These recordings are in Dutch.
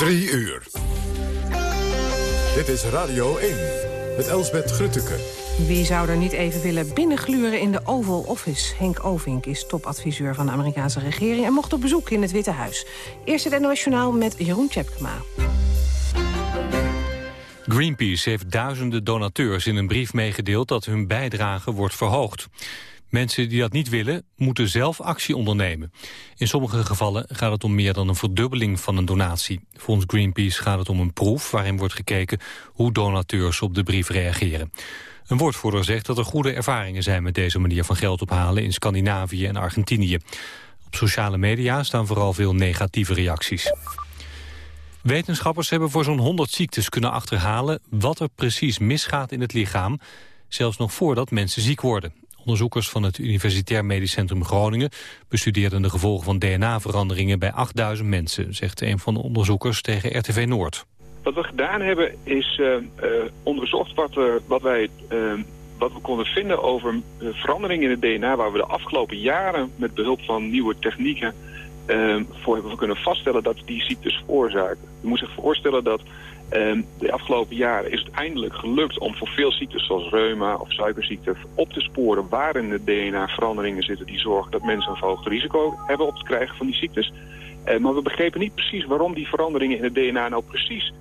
Drie uur. Dit is Radio 1 met Elsbeth Grutteke. Wie zou er niet even willen binnengluren in de Oval Office? Henk Ovink is topadviseur van de Amerikaanse regering... en mocht op bezoek in het Witte Huis. Eerst het NOS Journaal met Jeroen Tjepkema. Greenpeace heeft duizenden donateurs in een brief meegedeeld... dat hun bijdrage wordt verhoogd. Mensen die dat niet willen, moeten zelf actie ondernemen. In sommige gevallen gaat het om meer dan een verdubbeling van een donatie. Volgens Greenpeace gaat het om een proef waarin wordt gekeken hoe donateurs op de brief reageren. Een woordvoerder zegt dat er goede ervaringen zijn met deze manier van geld ophalen in Scandinavië en Argentinië. Op sociale media staan vooral veel negatieve reacties. Wetenschappers hebben voor zo'n 100 ziektes kunnen achterhalen wat er precies misgaat in het lichaam, zelfs nog voordat mensen ziek worden. Onderzoekers van het Universitair Medisch Centrum Groningen bestudeerden de gevolgen van DNA-veranderingen bij 8000 mensen, zegt een van de onderzoekers tegen RTV Noord. Wat we gedaan hebben is uh, onderzocht wat, we, wat, wij, uh, wat we konden vinden over veranderingen in het DNA... waar we de afgelopen jaren met behulp van nieuwe technieken voor hebben kunnen vaststellen dat die ziektes veroorzaken. Je moet zich voorstellen dat Um, de afgelopen jaren is het eindelijk gelukt om voor veel ziektes zoals reuma of suikerziekte op te sporen waar in het DNA veranderingen zitten die zorgen dat mensen een verhoogd risico hebben op het krijgen van die ziektes. Uh, maar we begrepen niet precies waarom die veranderingen in het DNA nou precies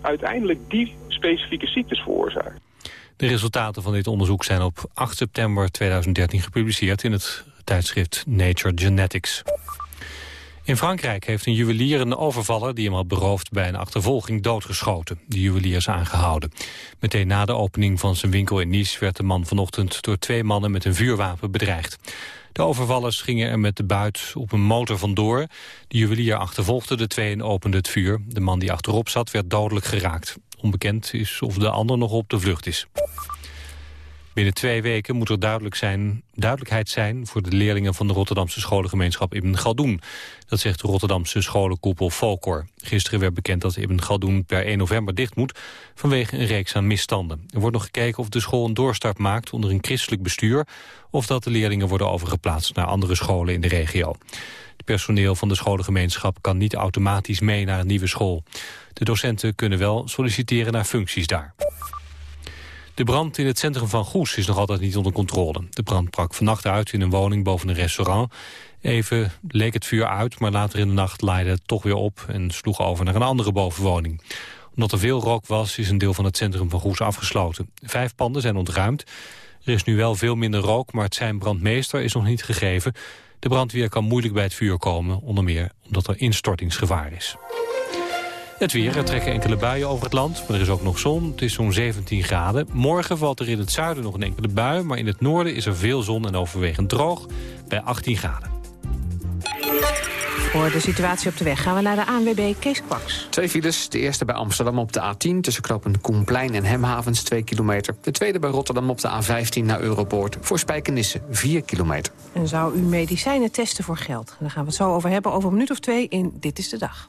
uiteindelijk die specifieke ziektes veroorzaken. De resultaten van dit onderzoek zijn op 8 september 2013 gepubliceerd in het tijdschrift Nature Genetics. In Frankrijk heeft een juwelier een overvaller die hem had beroofd bij een achtervolging doodgeschoten. De juwelier is aangehouden. Meteen na de opening van zijn winkel in Nice werd de man vanochtend door twee mannen met een vuurwapen bedreigd. De overvallers gingen er met de buit op een motor vandoor. De juwelier achtervolgde de twee en opende het vuur. De man die achterop zat werd dodelijk geraakt. Onbekend is of de ander nog op de vlucht is. Binnen twee weken moet er duidelijk zijn, duidelijkheid zijn voor de leerlingen van de Rotterdamse scholengemeenschap Ibn Galdoen. Dat zegt de Rotterdamse scholenkoepel Volkor. Gisteren werd bekend dat Ibn Galdoen per 1 november dicht moet vanwege een reeks aan misstanden. Er wordt nog gekeken of de school een doorstart maakt onder een christelijk bestuur of dat de leerlingen worden overgeplaatst naar andere scholen in de regio. Het personeel van de scholengemeenschap kan niet automatisch mee naar een nieuwe school. De docenten kunnen wel solliciteren naar functies daar. De brand in het centrum van Goes is nog altijd niet onder controle. De brand brak vannacht uit in een woning boven een restaurant. Even leek het vuur uit, maar later in de nacht leidde het toch weer op... en sloeg over naar een andere bovenwoning. Omdat er veel rook was, is een deel van het centrum van Goes afgesloten. Vijf panden zijn ontruimd. Er is nu wel veel minder rook, maar het zijn brandmeester is nog niet gegeven. De brandweer kan moeilijk bij het vuur komen, onder meer omdat er instortingsgevaar is. Het weer, er trekken enkele buien over het land, maar er is ook nog zon. Het is zo'n 17 graden. Morgen valt er in het zuiden nog een enkele bui... maar in het noorden is er veel zon en overwegend droog bij 18 graden. Voor de situatie op de weg gaan we naar de ANWB Kees Kwaks. Twee files. De eerste bij Amsterdam op de A10... tussen knopen Koenplein en Hemhavens 2 kilometer. De tweede bij Rotterdam op de A15 naar Europoort. Voor Spijkenisse 4 kilometer. En zou u medicijnen testen voor geld? Daar gaan we het zo over hebben over een minuut of twee in Dit is de Dag.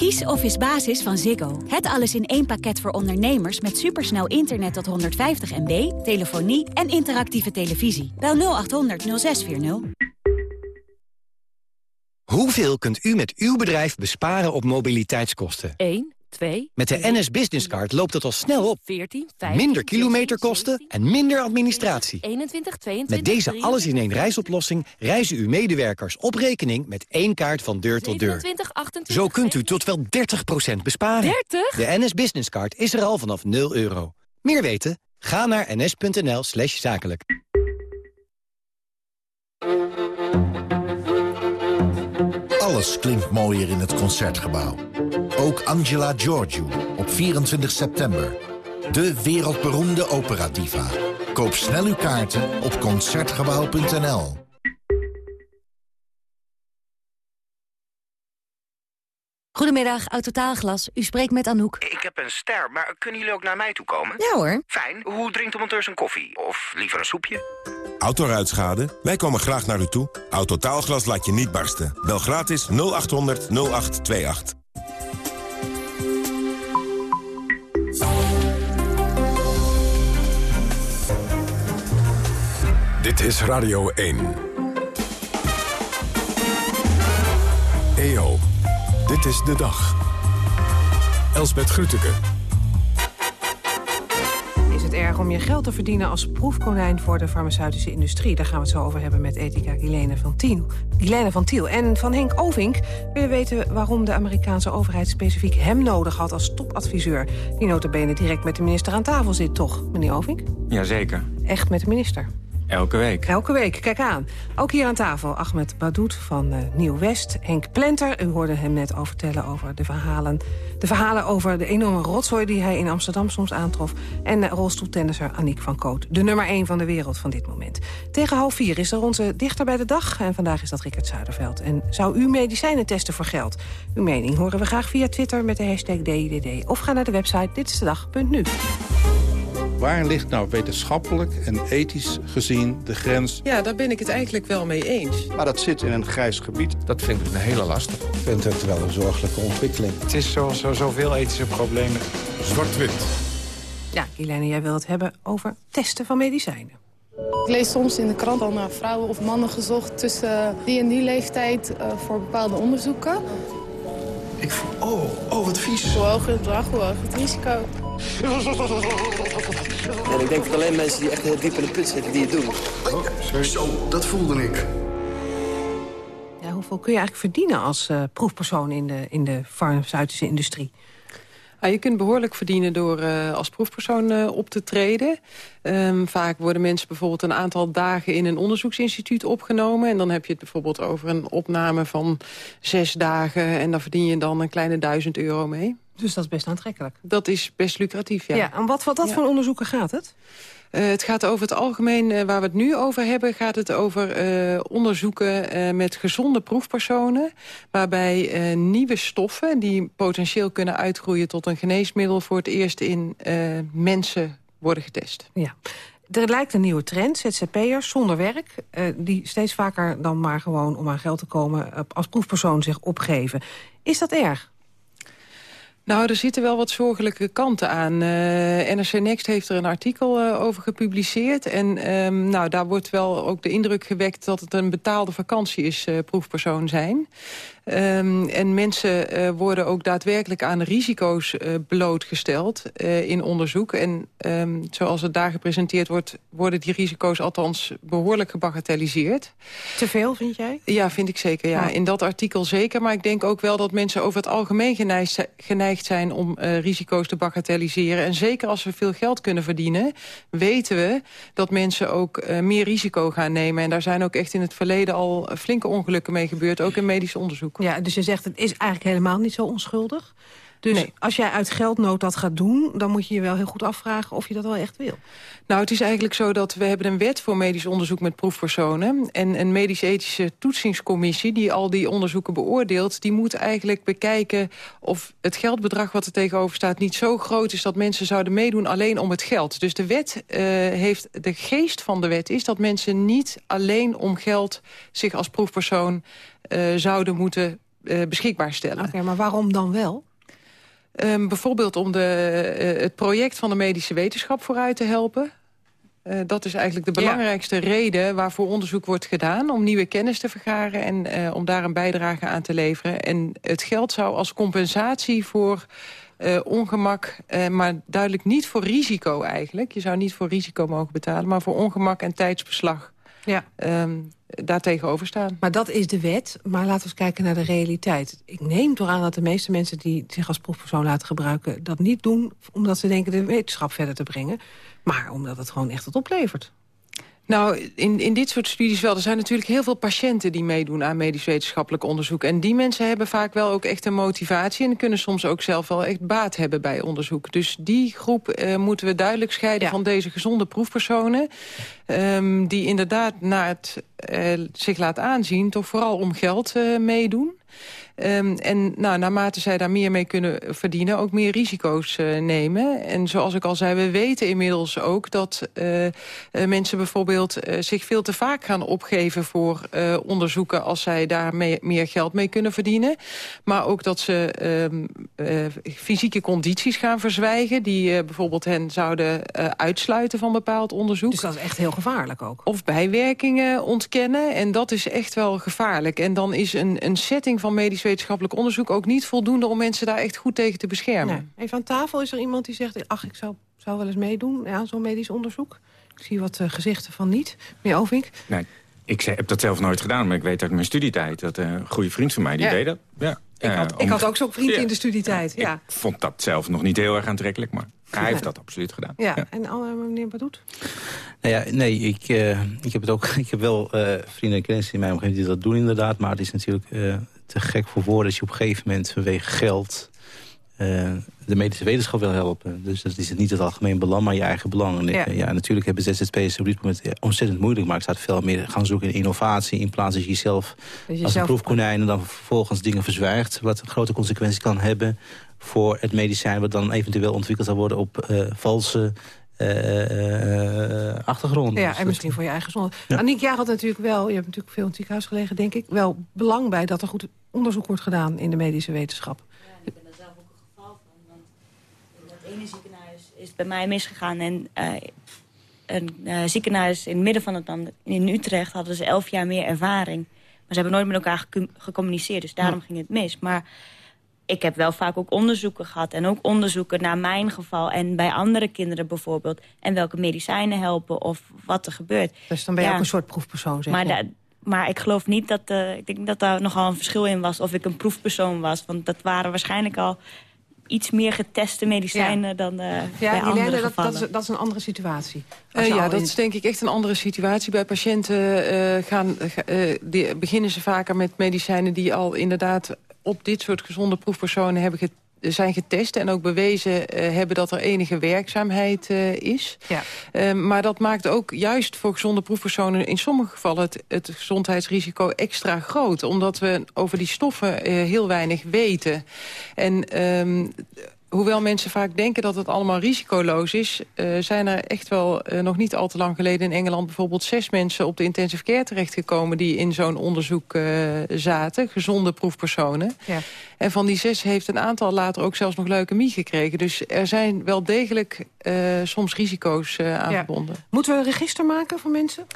Kies Office Basis van Ziggo. Het alles in één pakket voor ondernemers met supersnel internet tot 150 MB, telefonie en interactieve televisie. Bel 0800 0640. Hoeveel kunt u met uw bedrijf besparen op mobiliteitskosten? 1. 2. Met de NS Business Card loopt het al snel op. 14, 15, Minder kilometerkosten en minder administratie. 21, 22, Met deze alles-in-één reisoplossing reizen uw medewerkers op rekening met één kaart van deur tot deur. 27, 28, Zo kunt u tot wel 30% besparen. 30? De NS Business Card is er al vanaf 0 euro. Meer weten? Ga naar ns.nl slash zakelijk. Alles klinkt mooier in het Concertgebouw. Ook Angela Giorgio op 24 september. De wereldberoemde operadiva. Koop snel uw kaarten op Concertgebouw.nl. Goedemiddag, Autotaalglas. U spreekt met Anouk. Ik heb een ster, maar kunnen jullie ook naar mij toe komen? Ja hoor. Fijn. Hoe drinkt de monteur zijn koffie? Of liever een soepje? Autoruitschade? Wij komen graag naar u toe. Autotaalglas laat je niet barsten. Bel gratis 0800 0828. Dit is Radio 1. EO, dit is de dag. Elsbeth Grütke. Het erg om je geld te verdienen als proefkonijn voor de farmaceutische industrie? Daar gaan we het zo over hebben met ethica Guilaine van Tiel. Van Tiel. En van Henk Ovink wil je weten waarom de Amerikaanse overheid specifiek hem nodig had als topadviseur. Die notabene direct met de minister aan tafel zit, toch, meneer Ovink? Jazeker. Echt met de minister? Elke week. Elke week, kijk aan. Ook hier aan tafel Ahmed Badoet van uh, Nieuw-West. Henk Plenter, u hoorde hem net al vertellen over de verhalen... de verhalen over de enorme rotzooi die hij in Amsterdam soms aantrof... en uh, rolstoeltennisser Aniek van Koot, de nummer 1 van de wereld van dit moment. Tegen half vier is er onze dichter bij de dag... en vandaag is dat Rickert Zuiderveld. En zou u medicijnen testen voor geld? Uw mening horen we graag via Twitter met de hashtag DIDD... of ga naar de website ditistedag.nu. Waar ligt nou wetenschappelijk en ethisch gezien de grens? Ja, daar ben ik het eigenlijk wel mee eens. Maar dat zit in een grijs gebied. Dat vind ik een hele lastig. Ik vind het wel een zorgelijke ontwikkeling. Het is zoals zo, zoveel ethische problemen. Zwart-wit. Ja, Guilaine, jij wil het hebben over testen van medicijnen. Ik lees soms in de krant al naar vrouwen of mannen gezocht... tussen die en die leeftijd uh, voor bepaalde onderzoeken. Ik voel, oh, oh, wat vies. Hoe hoger het bedrag, hoe hoger het risico. En ik denk dat alleen mensen die echt heel diep in de put zitten, die het doen. Oh, zo, dat voelde ik. Ja, hoeveel kun je eigenlijk verdienen als uh, proefpersoon in de, in de farmaceutische industrie? Ah, je kunt behoorlijk verdienen door uh, als proefpersoon uh, op te treden. Um, vaak worden mensen bijvoorbeeld een aantal dagen in een onderzoeksinstituut opgenomen. En dan heb je het bijvoorbeeld over een opname van zes dagen. En daar verdien je dan een kleine duizend euro mee. Dus dat is best aantrekkelijk. Dat is best lucratief, ja. Ja, en wat, wat dat ja. voor onderzoeken gaat het? Uh, het gaat over het algemeen, uh, waar we het nu over hebben... gaat het over uh, onderzoeken met gezonde proefpersonen... waarbij nieuwe stoffen die potentieel kunnen uitgroeien... tot een geneesmiddel voor het eerst in mensen worden getest. Ja. Er lijkt een nieuwe trend, ZZP'ers zonder werk... die steeds vaker dan maar gewoon om aan geld te komen... als proefpersoon zich opgeven. Is dat erg? Nou, er zitten wel wat zorgelijke kanten aan. Uh, NRC Next heeft er een artikel uh, over gepubliceerd. En um, nou, daar wordt wel ook de indruk gewekt dat het een betaalde vakantie is, uh, proefpersoon zijn. Um, en mensen uh, worden ook daadwerkelijk aan risico's uh, blootgesteld uh, in onderzoek. En um, zoals het daar gepresenteerd wordt, worden die risico's althans behoorlijk gebagatelliseerd. Te veel, vind jij? Ja, vind ik zeker. Ja. In dat artikel zeker. Maar ik denk ook wel dat mensen over het algemeen geneigd, geneigd zijn om risico's te bagatelliseren. En zeker als we veel geld kunnen verdienen, weten we dat mensen ook meer risico gaan nemen. En daar zijn ook echt in het verleden al flinke ongelukken mee gebeurd, ook in medisch onderzoek. Ja, dus je zegt het is eigenlijk helemaal niet zo onschuldig. Dus Nee. als jij uit geldnood dat gaat doen... dan moet je je wel heel goed afvragen of je dat wel echt wil. Nou, het is eigenlijk zo dat we hebben een wet voor medisch onderzoek met proefpersonen. En een medisch-ethische toetsingscommissie die al die onderzoeken beoordeelt... die moet eigenlijk bekijken of het geldbedrag wat er tegenover staat... niet zo groot is dat mensen zouden meedoen alleen om het geld. Dus de wet uh, heeft, de geest van de wet is dat mensen niet alleen om geld... zich als proefpersoon zouden moeten uh, beschikbaar stellen. Oké, okay, maar waarom dan wel? Um, bijvoorbeeld om de, uh, het project van de medische wetenschap vooruit te helpen. Uh, dat is eigenlijk de belangrijkste ja. reden waarvoor onderzoek wordt gedaan... om nieuwe kennis te vergaren en uh, om daar een bijdrage aan te leveren. En het geld zou als compensatie voor eh, ongemak, eh, maar duidelijk niet voor risico eigenlijk. Je zou niet voor risico mogen betalen, maar voor ongemak en tijdsbeslag. Ja. Um, daartegenover staan. Maar dat is de wet, maar laten we eens kijken naar de realiteit. Ik neem toch aan dat de meeste mensen die zich als proefpersoon laten gebruiken... dat niet doen omdat ze denken de wetenschap verder te brengen... maar omdat het gewoon echt wat oplevert. Nou, in, in dit soort studies wel. Er zijn natuurlijk heel veel patiënten die meedoen aan medisch wetenschappelijk onderzoek. En die mensen hebben vaak wel ook echt een motivatie... en kunnen soms ook zelf wel echt baat hebben bij onderzoek. Dus die groep uh, moeten we duidelijk scheiden van deze gezonde proefpersonen... Um, die inderdaad na het uh, zich laat aanzien toch vooral om geld uh, meedoen. Um, en nou, naarmate zij daar meer mee kunnen verdienen... ook meer risico's uh, nemen. En zoals ik al zei, we weten inmiddels ook... dat uh, uh, mensen bijvoorbeeld zich veel te vaak gaan opgeven... voor onderzoeken als zij daar mee, meer geld mee kunnen verdienen. Maar ook dat ze um, fysieke condities gaan verzwijgen... die bijvoorbeeld hen zouden uitsluiten van bepaald onderzoek. Dus dat is echt heel gevaarlijk ook. Of bijwerkingen ontkennen. En dat is echt wel gevaarlijk. En dan is een, een setting van medisch wetenschappelijk onderzoek ook niet voldoende... om mensen daar echt goed tegen te beschermen. Nee. Even aan tafel is er iemand die zegt... ach, ik zou, zou wel eens meedoen aan zo'n medisch onderzoek. Ik zie wat uh, gezichten van niet. Meneer Ovink? Nee, ik heb dat zelf nooit gedaan, maar ik weet uit mijn studietijd... dat uh, een goede vriend van mij, die ja. deed dat. Ja. Ik had, uh, ik had ook zo'n vriend ja. in de studietijd. Ja. Ik vond dat zelf nog niet heel erg aantrekkelijk, maar hij heeft dat absoluut gedaan. Ja, ja. en uh, meneer Badoet? Nou ja, nee, ik, uh, ik heb het ook. Ik heb wel uh, vrienden en kennissen in mijn omgeving die dat doen inderdaad. Maar het is natuurlijk te gek voor woorden als je op een gegeven moment vanwege geld uh, de medische wetenschap wil helpen. Dus dat is niet het algemeen belang, maar je eigen belang. En ja. ja, natuurlijk hebben ZZP'ers op dit moment ontzettend moeilijk... maar ik zou het veel meer gaan zoeken in innovatie... in plaats van jezelf dus als een proefkonijn... en dan vervolgens dingen verzwijgt... wat grote consequenties kan hebben voor het medicijn... wat dan eventueel ontwikkeld zal worden op uh, valse uh, achtergrond. Ja, en misschien voor je eigen zonde. Ja. Aniek, jij had natuurlijk wel, je hebt natuurlijk veel in het ziekenhuis gelegen, denk ik, wel belang bij dat er goed onderzoek wordt gedaan in de medische wetenschap. Ja, ik ben daar zelf ook een geval van. Want in dat ene ziekenhuis is het bij mij misgegaan. En uh, een uh, ziekenhuis in het midden van het land, in Utrecht, hadden ze elf jaar meer ervaring. Maar ze hebben nooit met elkaar gecommuniceerd, dus daarom ja. ging het mis. Maar ik heb wel vaak ook onderzoeken gehad. En ook onderzoeken naar mijn geval en bij andere kinderen bijvoorbeeld. En welke medicijnen helpen of wat er gebeurt. Dus dan ben je ja. ook een soort proefpersoon, zeg maar. Maar ik geloof niet dat... Uh, ik denk dat daar nogal een verschil in was of ik een proefpersoon was. Want dat waren waarschijnlijk al iets meer geteste medicijnen ja. dan uh, ja, bij andere dat, gevallen. Dat is, dat is een andere situatie. Uh, ja, dat in... is denk ik echt een andere situatie. Bij patiënten uh, gaan, die, beginnen ze vaker met medicijnen die al inderdaad op dit soort gezonde proefpersonen hebben get zijn getest en ook bewezen uh, hebben dat er enige werkzaamheid uh, is. Ja. Uh, maar dat maakt ook juist voor gezonde proefpersonen in sommige gevallen het, het gezondheidsrisico extra groot. Omdat we over die stoffen heel weinig weten. En um, hoewel mensen vaak denken dat het allemaal risicoloos is... Uh, zijn er echt wel uh, nog niet al te lang geleden in Engeland... bijvoorbeeld zes mensen op de intensive care terechtgekomen... die in zo'n onderzoek uh, zaten, gezonde proefpersonen. Ja. En van die zes heeft een aantal later ook zelfs nog leukemie gekregen. Dus er zijn wel degelijk soms risico's aan ja. verbonden. Moeten we een register maken voor mensen?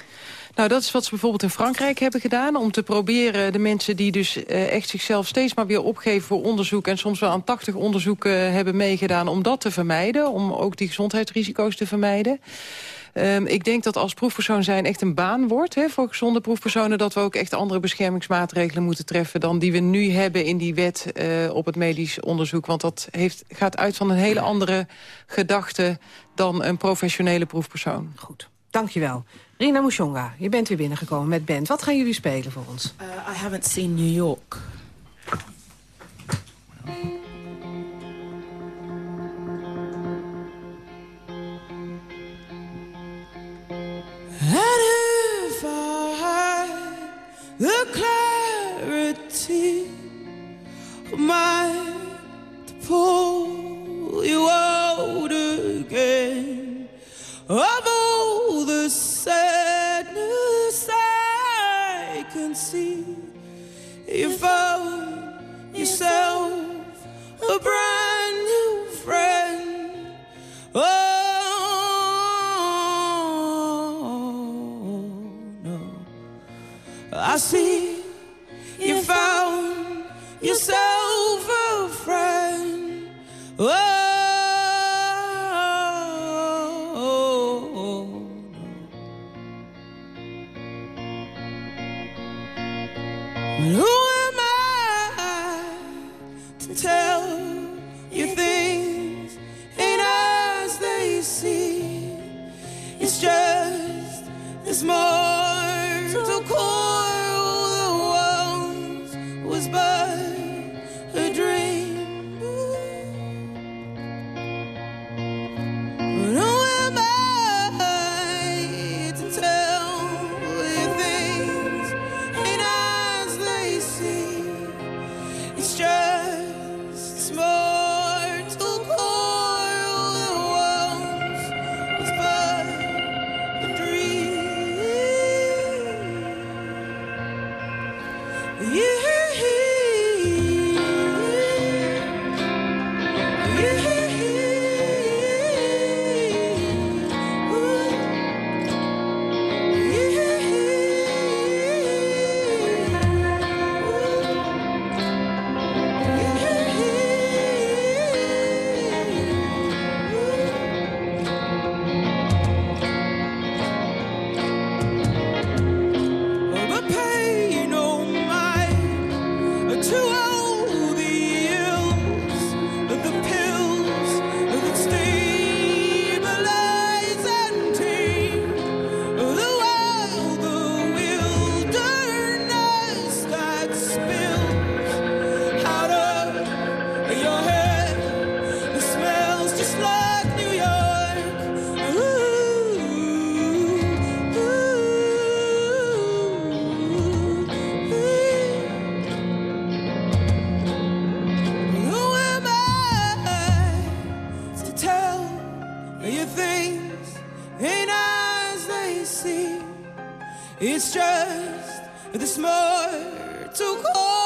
Nou, dat is wat ze bijvoorbeeld in Frankrijk hebben gedaan. Om te proberen de mensen die dus echt zichzelf steeds maar weer opgeven voor onderzoek... en soms wel aan 80 onderzoeken hebben meegedaan om dat te vermijden. Om ook die gezondheidsrisico's te vermijden. Um, ik denk dat als proefpersoon zijn echt een baan wordt hè, voor gezonde proefpersonen... dat we ook echt andere beschermingsmaatregelen moeten treffen... dan die we nu hebben in die wet uh, op het medisch onderzoek. Want dat heeft, gaat uit van een hele andere gedachte dan een professionele proefpersoon. Goed, dankjewel. Rina Mushonga, je bent weer binnengekomen met band. Wat gaan jullie spelen voor ons? Uh, I haven't seen New York. And if I had the clarity of mind to pull you out again of all the sadness I can see, you found yourself a brand new friend. Oh, I see you found yourself a friend. Oh. Ooh. You things ain't as they seem? It's just this mortal coil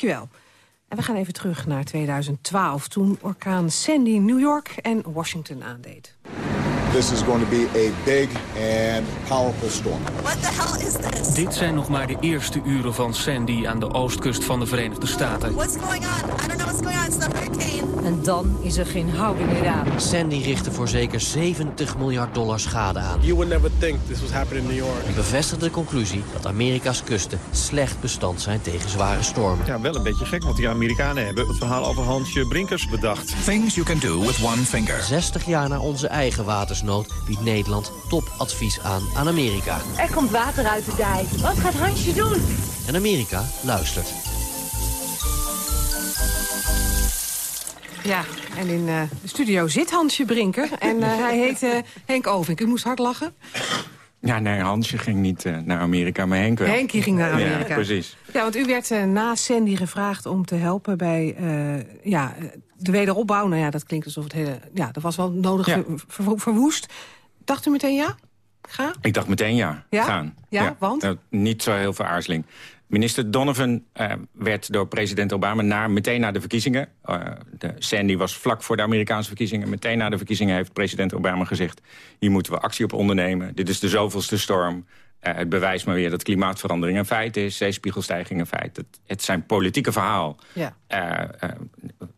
Dankjewel. En we gaan even terug naar 2012, toen orkaan Sandy New York en Washington aandeed. This is going to be a big and powerful storm. What the hell is this? Dit zijn nog maar de eerste uren van Sandy aan de oostkust van de Verenigde Staten. What's going on? I don't know what's going on. It's not. En dan is er geen houding meer aan. Sandy richtte voor zeker 70 miljard dollar schade aan. You would never think this was happening in New York. En bevestigde de conclusie dat Amerika's kusten slecht bestand zijn tegen zware stormen. Ja, wel een beetje gek, want die Amerikanen hebben het verhaal over Hansje Brinkers bedacht. Things you can do with one finger. 60 jaar na onze eigen watersnood biedt Nederland topadvies aan aan Amerika. Er komt water uit de dijk. Wat gaat Hansje doen? En Amerika luistert. Ja, en in eh, de studio zit Hansje Brinker. En eh, hij heet eh, Henk Ovink. U moest hard lachen. Ja, nee, Hansje ging niet naar Amerika, maar Henk wel. Henkie ging naar Amerika. Ja, precies. Ja, want u werd na Sandy gevraagd om te helpen bij ja, de wederopbouw. Nou ja, dat klinkt alsof het hele... Ja, dat was wel nodig Ja. ver- ver- verwoest. Dacht u meteen ja? Ga? Ik dacht meteen ja, Ja? gaan. Ja, want? Nou, niet zo heel veel aarzeling. Minister Donovan eh, werd door president Obama na, meteen na de verkiezingen... eh, de Sandy was vlak voor de Amerikaanse verkiezingen... meteen na de verkiezingen heeft president Obama gezegd... hier moeten we actie op ondernemen. Dit is de zoveelste storm. Eh, het bewijst maar weer dat klimaatverandering een feit is... zeespiegelstijging een feit. Het, het zijn politieke verhaal. Ja.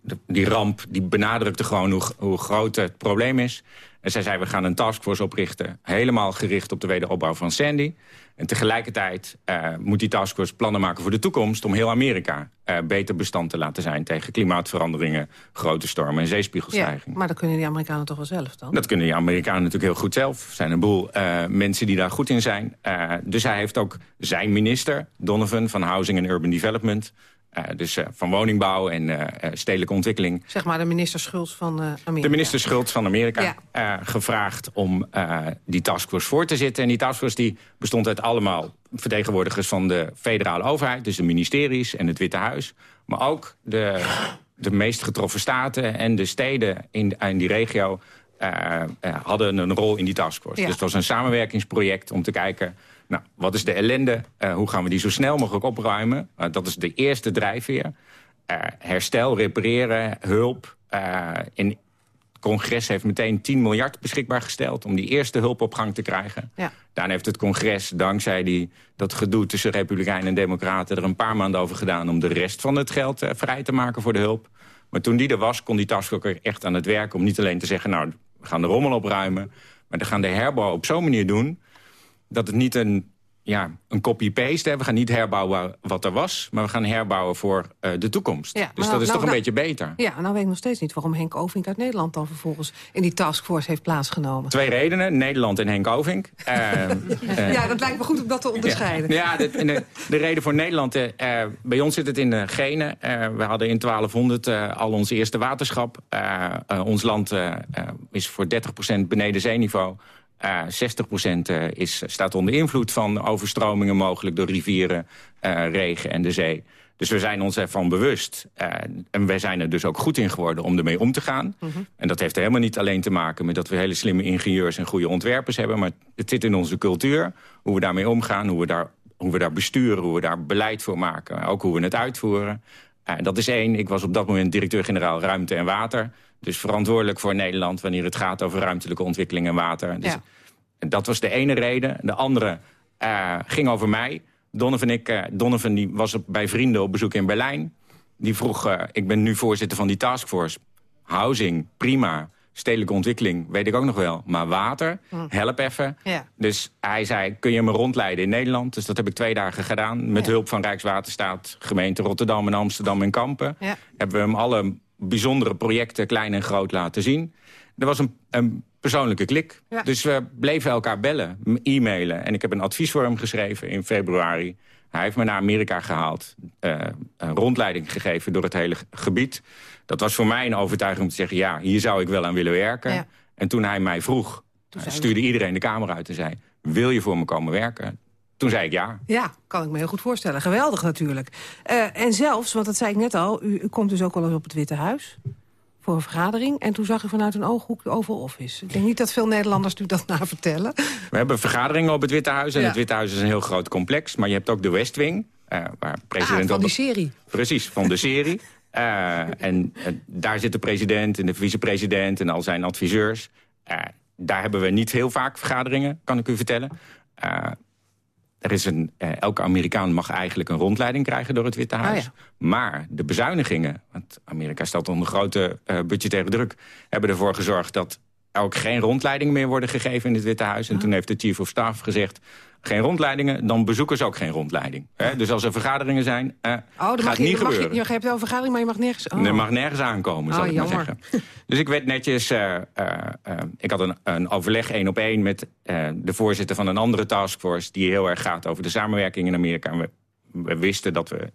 De- die ramp die benadrukte gewoon hoe, hoe groot het probleem is. En zij zei, we gaan een taskforce oprichten... helemaal gericht op de wederopbouw van Sandy. En tegelijkertijd uh, moet die taskforce plannen maken voor de toekomst... om heel Amerika uh, beter bestand te laten zijn... tegen klimaatveranderingen, grote stormen en zeespiegelstijging. Ja, maar dat kunnen die Amerikanen toch wel zelf dan? Dat kunnen die Amerikanen natuurlijk heel goed zelf. Er zijn een boel uh, mensen die daar goed in zijn. dus hij heeft ook zijn minister, Donovan van Housing and Urban Development... Uh, dus uh, van woningbouw en uh, stedelijke ontwikkeling. Zeg maar de minister Schultz van Amerika. De minister Schultz van Amerika. Ja. gevraagd om die taskforce voor te zitten. En die taskforce die bestond uit allemaal vertegenwoordigers van de federale overheid. Dus de ministeries en het Witte Huis. Maar ook de, de meest getroffen staten en de steden in, in die regio... hadden een rol in die taskforce. Ja. Dus het was een samenwerkingsproject om te kijken nou, wat is de ellende? Uh, hoe gaan we die zo snel mogelijk opruimen? Uh, dat is de eerste drijfveer. Uh, herstel, repareren, hulp. in het congres heeft meteen 10 miljard beschikbaar gesteld... om die eerste hulp op gang te krijgen. Ja. Daarna heeft het congres, dankzij die, dat gedoe tussen republikeinen en democraten... er een paar maanden over gedaan om de rest van het geld vrij te maken voor de hulp. Maar toen die er was, kon die taskforce echt aan het werk... om niet alleen te zeggen, nou, we gaan de rommel opruimen... maar we gaan de herbouw op zo'n manier doen dat het niet een, ja, een copy-paste... We gaan niet herbouwen wat er was, maar we gaan herbouwen voor uh, de toekomst. Ja, dus dat nou, is toch een nou, beetje beter. Ja, nou weet ik nog steeds niet waarom Henk Ovink uit Nederland... dan vervolgens in die taskforce heeft plaatsgenomen. Twee redenen, Nederland en Henk Ovink. Uh, uh, ja, dat lijkt me goed om dat te onderscheiden. Ja, de, de, de reden voor Nederland... bij ons zit het in de genen. we hadden in 1200 al ons eerste waterschap. ons land is voor 30% beneden zeeniveau... Uh, 60% is, staat onder invloed van overstromingen mogelijk door rivieren, uh, regen en de zee. Dus we zijn ons ervan bewust. Uh, en wij zijn er dus ook goed in geworden om ermee om te gaan. Mm -hmm. En dat heeft er helemaal niet alleen te maken met dat we hele slimme ingenieurs en goede ontwerpers hebben. Maar het zit in onze cultuur. Hoe we daarmee omgaan, hoe we daar, hoe we daar besturen, hoe we daar beleid voor maken. Ook hoe we het uitvoeren. Dat is één. Ik was op dat moment directeur-generaal Ruimte en Water. Dus verantwoordelijk voor Nederland wanneer het gaat over ruimtelijke ontwikkeling en water. Dus ja. Dat was de ene reden. De andere uh, ging over mij. Donovan, ik, uh, Donovan die was bij vrienden op bezoek in Berlijn. Die vroeg, uh, ik ben nu voorzitter van die taskforce. Housing, prima. Stedelijke ontwikkeling, weet ik ook nog wel. Maar water, hm. help even. Ja. Dus hij zei, kun je me rondleiden in Nederland? Dus dat heb ik twee dagen gedaan. Met ja. hulp van Rijkswaterstaat, gemeente Rotterdam en Amsterdam en Kampen. Ja. Hebben we hem alle bijzondere projecten, klein en groot, laten zien. Er was een, een persoonlijke klik. Ja. Dus we bleven elkaar bellen, e-mailen. En ik heb een advies voor hem geschreven in februari. Hij heeft me naar Amerika gehaald. Uh, een rondleiding gegeven door het hele gebied. Dat was voor mij een overtuiging om te zeggen... ja, hier zou ik wel aan willen werken. Ja. En toen hij mij vroeg, stuurde iedereen de kamer uit en zei... wil je voor me komen werken? Toen zei ik ja. Ja, kan ik me heel goed voorstellen. Geweldig natuurlijk. Uh, en zelfs, want dat zei ik net al... U, u komt dus ook wel eens op het Witte Huis voor een vergadering. En toen zag u vanuit een ooghoek de Oval Office. Ik denk niet dat veel Nederlanders u dat na vertellen. We hebben vergaderingen op het Witte Huis. En ja. het Witte Huis is een heel groot complex. Maar je hebt ook de West Wing. Uh, waar president ah, van die serie. Precies, van de serie. Uh, en uh, daar zit de president en de vicepresident en al zijn adviseurs. daar hebben we niet heel vaak vergaderingen, kan ik u vertellen. Er is een, eh, elke Amerikaan mag eigenlijk een rondleiding krijgen door het Witte Huis. Oh ja. Maar de bezuinigingen, want Amerika stelt onder grote uh, budgettaire druk... hebben ervoor gezorgd dat er ook geen rondleidingen meer worden gegeven in het Witte Huis. En oh. toen heeft de chief of staff gezegd geen rondleidingen, dan bezoeken ze ook geen rondleiding. Dus als er vergaderingen zijn, uh, oh, gaat je, niet gebeuren. Je, je, hebt wel een vergadering, maar je mag nergens... Oh. Nee, mag nergens aankomen, zal oh, ik maar zeggen. Dus ik werd netjes... Uh, uh, ik had een, een overleg één op één met de voorzitter van een andere taskforce... die heel erg gaat over de samenwerking in Amerika. En we, we wisten dat we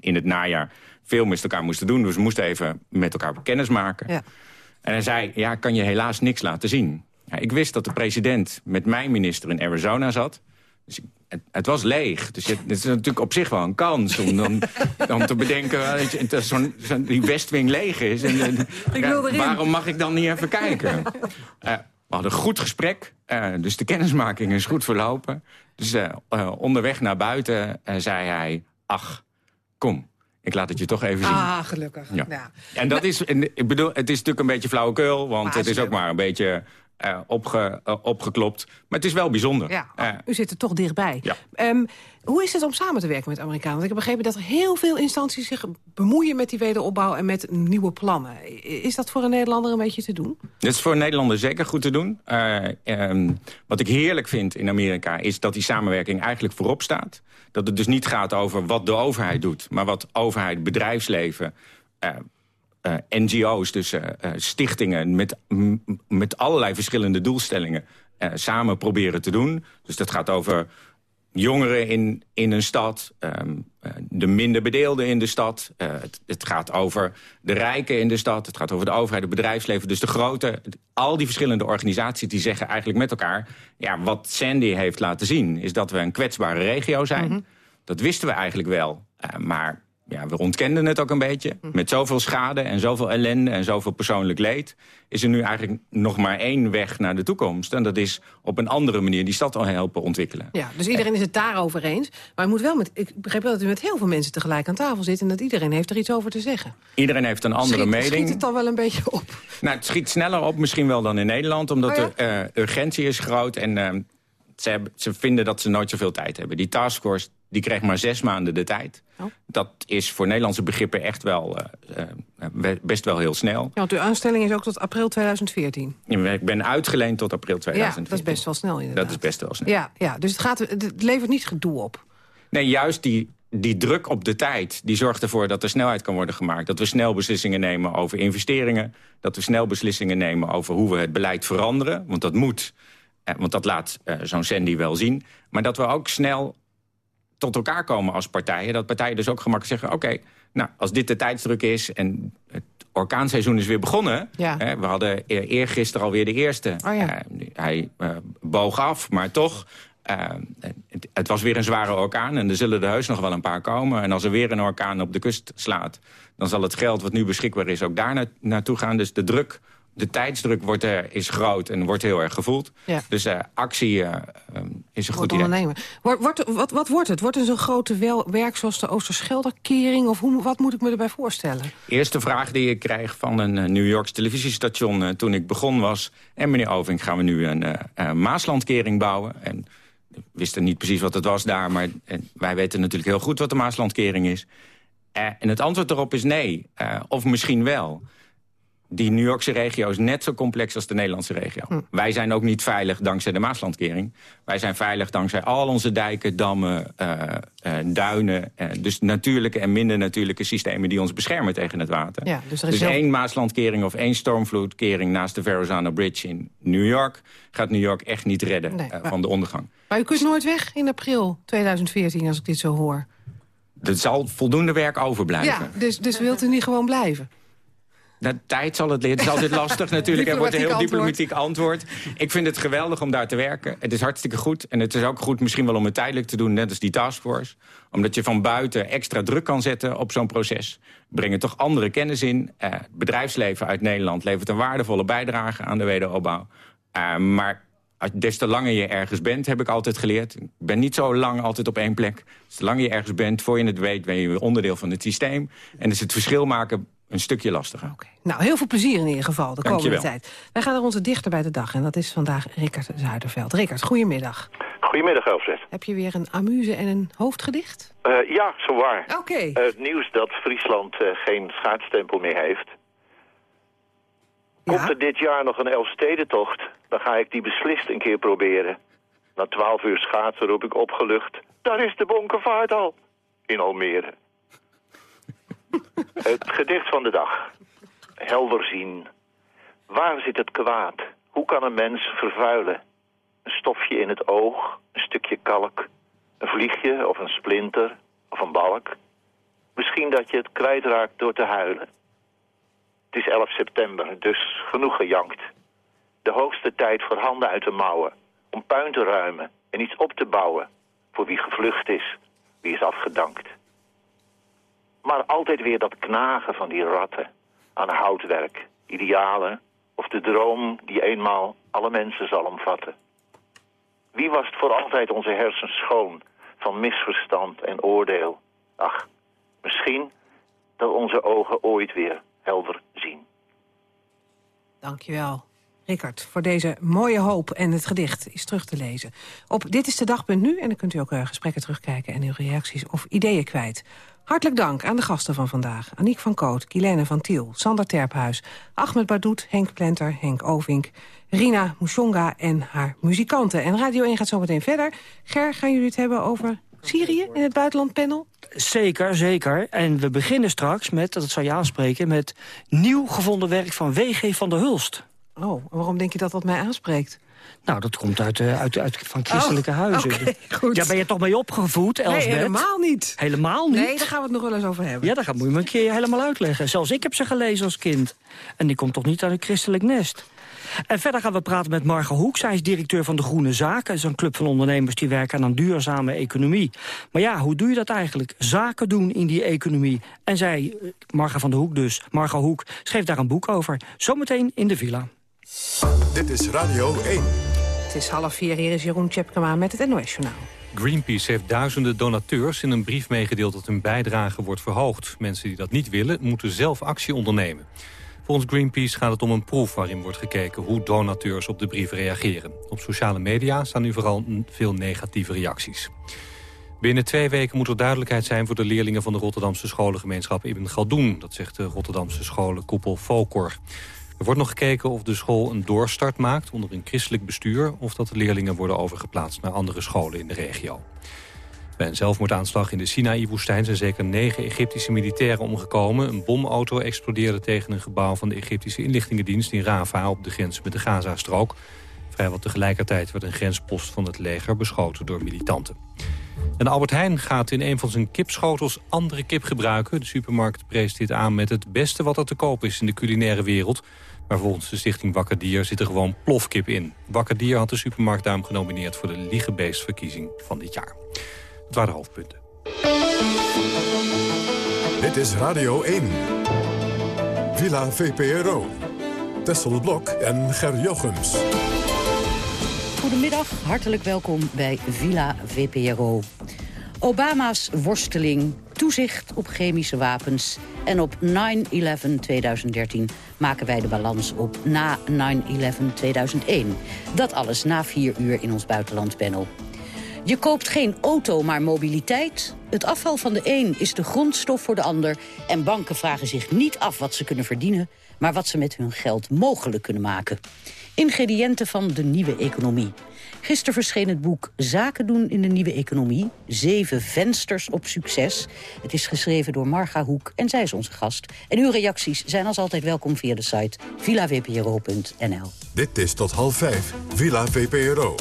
in het najaar veel met elkaar moesten doen. Dus we moesten even met elkaar kennis maken. Ja. En hij zei, ja, kan je helaas niks laten zien. Ja, ik wist dat de president met mijn minister in Arizona zat. Dus ik, het, het, was leeg. Dus het, het, is natuurlijk op zich wel een kans om, dan, om te bedenken dat zo'n zo die Westwing leeg is. En, en ja, waarom mag ik dan niet even kijken? Uh, we hadden een goed gesprek, uh, dus de kennismaking is goed verlopen. Dus uh, onderweg naar buiten zei hij, ach, kom, ik laat het je toch even zien. Ah, gelukkig. Ja. ja. En dat is, en, ik bedoel, het is natuurlijk een beetje flauwekul, want het is ook maar een beetje uh, opge, uh, opgeklopt. Maar het is wel bijzonder. Ja, uh, u zit er toch dichtbij. Ja. Um, hoe is het om samen te werken met Amerikanen? Want ik heb begrepen dat er heel veel instanties zich bemoeien met die wederopbouw en met nieuwe plannen. Is dat voor een Nederlander een beetje te doen? Dat is voor een Nederlander zeker goed te doen. Um, wat ik heerlijk vind in Amerika is dat die samenwerking eigenlijk voorop staat. Dat het dus niet gaat over wat de overheid doet, maar wat overheid, bedrijfsleven uh, NGO's, dus uh, stichtingen met, met allerlei verschillende doelstellingen samen proberen te doen. Dus dat gaat over jongeren in, in een stad, um, de minder bedeelden in de stad. Het, het, gaat over de rijken in de stad, het gaat over de overheid, het bedrijfsleven. Dus de grote, al die verschillende organisaties die zeggen eigenlijk met elkaar... ja, wat Sandy heeft laten zien is dat we een kwetsbare regio zijn. Mm -hmm. Dat wisten we eigenlijk wel, maar ja, we ontkenden het ook een beetje. Hm. Met zoveel schade en zoveel ellende en zoveel persoonlijk leed... is er nu eigenlijk nog maar één weg naar de toekomst. En dat is op een andere manier die stad al helpen ontwikkelen. Ja, dus iedereen is het daarover eens. Maar moet wel met, ik begrijp wel dat u met heel veel mensen tegelijk aan tafel zit... en dat iedereen heeft er iets over te zeggen. Iedereen heeft een andere schiet, mening. Schiet het dan wel een beetje op? Nou, het schiet sneller op misschien wel dan in Nederland... omdat oh ja? de uh, urgentie is groot en... Uh, ze, hebben, ze, vinden dat ze nooit zoveel tijd hebben. Die taskforce die kreeg maar zes maanden de tijd. Oh. Dat is voor Nederlandse begrippen echt wel uh, uh, best wel heel snel. Ja, want uw aanstelling is ook tot april 2014. Ja, ik ben uitgeleend tot april 2014. Ja, dat is best wel snel inderdaad. Dat is best wel snel. Ja, ja dus het, gaat, het levert niet gedoe op. Nee, juist die, die druk op de tijd, die zorgt ervoor dat er snelheid kan worden gemaakt. Dat we snel beslissingen nemen over investeringen. Dat we snel beslissingen nemen over hoe we het beleid veranderen. Want dat moet, want dat laat uh, zo'n Sandy wel zien. Maar dat we ook snel tot elkaar komen als partijen. Dat partijen dus ook gemakkelijk zeggen... oké, nou, als dit de tijdsdruk is en het orkaanseizoen is weer begonnen... Ja. Hè, we hadden eergisteren alweer de eerste. Oh ja. uh, hij uh, boog af, maar toch... Uh, het, het, was weer een zware orkaan en er zullen er heus nog wel een paar komen. En als er weer een orkaan op de kust slaat... dan zal het geld wat nu beschikbaar is ook daar na, naartoe gaan. Dus de druk de tijdsdruk wordt er, is groot en wordt heel erg gevoeld. Ja. Dus uh, actie uh, is een goed idee. Wordt, wordt, wat, wat wordt het? Wordt het zo'n grote wel, werk zoals de Oosterschelderkering? Of hoe, wat moet ik me erbij voorstellen? Eerste vraag die ik krijg van een uh, New Yorks televisiestation toen ik begon was... en meneer Oving, gaan we nu een Maaslandkering bouwen? En we wisten niet precies wat het was daar... maar wij weten natuurlijk heel goed wat de Maaslandkering is. en het antwoord erop is nee, of misschien wel die New Yorkse regio is net zo complex als de Nederlandse regio. Hm. Wij zijn ook niet veilig dankzij de Maaslandkering. Wij zijn veilig dankzij al onze dijken, dammen, uh, uh, duinen. Uh, dus natuurlijke en minder natuurlijke systemen die ons beschermen tegen het water. Ja, dus dus één Maaslandkering of één stormvloedkering naast de Verrazano Bridge in New York... gaat New York echt niet redden nee, maar... van de ondergang. Maar u kunt nooit weg in april 2014 als ik dit zo hoor. Er zal voldoende werk overblijven. Ja, dus, dus wilt u niet gewoon blijven? De tijd zal het leren. Het is altijd lastig natuurlijk. Er wordt een heel diplomatiek antwoord. Ik vind het geweldig om daar te werken. Het is hartstikke goed. En het is ook goed misschien wel om het tijdelijk te doen, net als die taskforce. Omdat je van buiten extra druk kan zetten op zo'n proces. Brengen toch andere kennis in. Uh, het bedrijfsleven uit Nederland levert een waardevolle bijdrage aan de wederopbouw. Uh, maar des te langer je ergens bent, heb ik altijd geleerd. Ik ben niet zo lang altijd op één plek. Des te langer je ergens bent, voor je het weet, ben je weer onderdeel van het systeem. En is het verschil maken een stukje lastiger. Okay. Nou, heel veel plezier in ieder geval de komende tijd. Wij gaan naar onze dichter bij de dag en dat is vandaag Rickert Zuiderveld. Rickert, goedemiddag. Goedemiddag, Elfred. Heb je weer een amuse en een hoofdgedicht? Uh, ja, zowaar. Oké. Okay. Uh, het nieuws dat Friesland uh, geen schaatstempel meer heeft. Ja? Komt er dit jaar nog een Elfstedentocht, dan ga ik die beslist een keer proberen. Na twaalf uur schaatsen roep ik opgelucht. Daar is de bonkenvaart al, in Almere. Het gedicht van de dag. Helder zien. Waar zit het kwaad? Hoe kan een mens vervuilen? Een stofje in het oog, een stukje kalk, een vliegje of een splinter of een balk. Misschien dat je het kwijtraakt door te huilen. Het is 11 september, dus genoeg gejankt. De hoogste tijd voor handen uit de mouwen, om puin te ruimen en iets op te bouwen voor wie gevlucht is, wie is afgedankt. Maar altijd weer dat knagen van die ratten aan houtwerk, idealen of de droom die eenmaal alle mensen zal omvatten. Wie was het voor altijd onze hersens schoon van misverstand en oordeel? Ach, misschien dat onze ogen ooit weer helder zien. Dankjewel. Rickard, voor deze mooie hoop. En het gedicht is terug te lezen. Op Dit is de Dag.nu en dan kunt u ook uh, gesprekken terugkijken... en uw reacties of ideeën kwijt. Hartelijk dank aan de gasten van vandaag. Aniek van Koot, Kilene van Tiel, Sander Terphuis... Ahmed Badoet, Henk Plenter, Henk Ovink... Rina Moussonga en haar muzikanten. En Radio 1 gaat zo meteen verder. Ger, gaan jullie het hebben over Syrië in het buitenlandpanel? Zeker, zeker. En we beginnen straks met, dat zal je aanspreken... met nieuw gevonden werk van W.G. van der Hulst. Oh, waarom denk je dat dat mij aanspreekt? Nou, dat komt uit, uh, uit, uit van christelijke oh, huizen. Okay, goed. Ja, ben je toch mee opgevoed, Elsbeth? Nee, helemaal niet. Helemaal niet? Nee, daar gaan we het nog wel eens over hebben. Ja, daar moet je me een keer helemaal uitleggen. Zelfs ik heb ze gelezen als kind. En die komt toch niet uit een christelijk nest? En verder gaan we praten met Marga Hoek. Zij is directeur van de Groene Zaken. Dat is een club van ondernemers die werken aan een duurzame economie. Maar ja, hoe doe je dat eigenlijk? Zaken doen in die economie. En zij, Marga van der Hoek dus, Marga Hoek, schreef daar een boek over. Zometeen in de villa. Dit is Radio 1. Het is half vier, hier is Jeroen Tjepkema met het NOS-journaal. Greenpeace heeft duizenden donateurs in een brief meegedeeld dat hun bijdrage wordt verhoogd. Mensen die dat niet willen, moeten zelf actie ondernemen. Volgens Greenpeace gaat het om een proef waarin wordt gekeken hoe donateurs op de brief reageren. Op sociale media staan nu vooral veel negatieve reacties. Binnen twee weken moet er duidelijkheid zijn voor de leerlingen van de Rotterdamse scholengemeenschap Ibn Galdoen. Dat zegt de Rotterdamse scholenkoepel Focor. Er wordt nog gekeken of de school een doorstart maakt onder een christelijk bestuur... of dat de leerlingen worden overgeplaatst naar andere scholen in de regio. Bij een zelfmoordaanslag in de Sinaï-woestijn zijn zeker negen Egyptische militairen omgekomen. Een bomauto explodeerde tegen een gebouw van de Egyptische inlichtingendienst in Rafah op de grens met de Gazastrook. Vrijwel tegelijkertijd werd een grenspost van het leger beschoten door militanten. En Albert Heijn gaat in een van zijn kipschotels andere kip gebruiken. De supermarkt preest dit aan met het beste wat er te koop is in de culinaire wereld. Maar volgens de stichting Wakker Dier zit er gewoon plofkip in. Wakker Dier had de supermarkt daarom genomineerd voor de Liegebeestverkiezing van dit jaar. Dat waren de hoofdpunten. Dit is Radio 1. Villa VPRO. Tessel Blok en Ger Jochems. Goedemiddag, hartelijk welkom bij Villa VPRO. Obama's worsteling, toezicht op chemische wapens... en op 9-11 2013 maken wij de balans op na 9-11 2001. Dat alles na vier uur in ons buitenlandpanel. Je koopt geen auto, maar mobiliteit. Het afval van de een is de grondstof voor de ander. En banken vragen zich niet af wat ze kunnen verdienen... maar wat ze met hun geld mogelijk kunnen maken. Ingrediënten van de nieuwe economie. Gisteren verscheen het boek Zaken doen in de nieuwe economie. Zeven vensters op succes. Het is geschreven door Marga Hoek en zij is onze gast. En uw reacties zijn als altijd welkom via de site villavpro.nl. Dit is tot half vijf, Villa VPRO.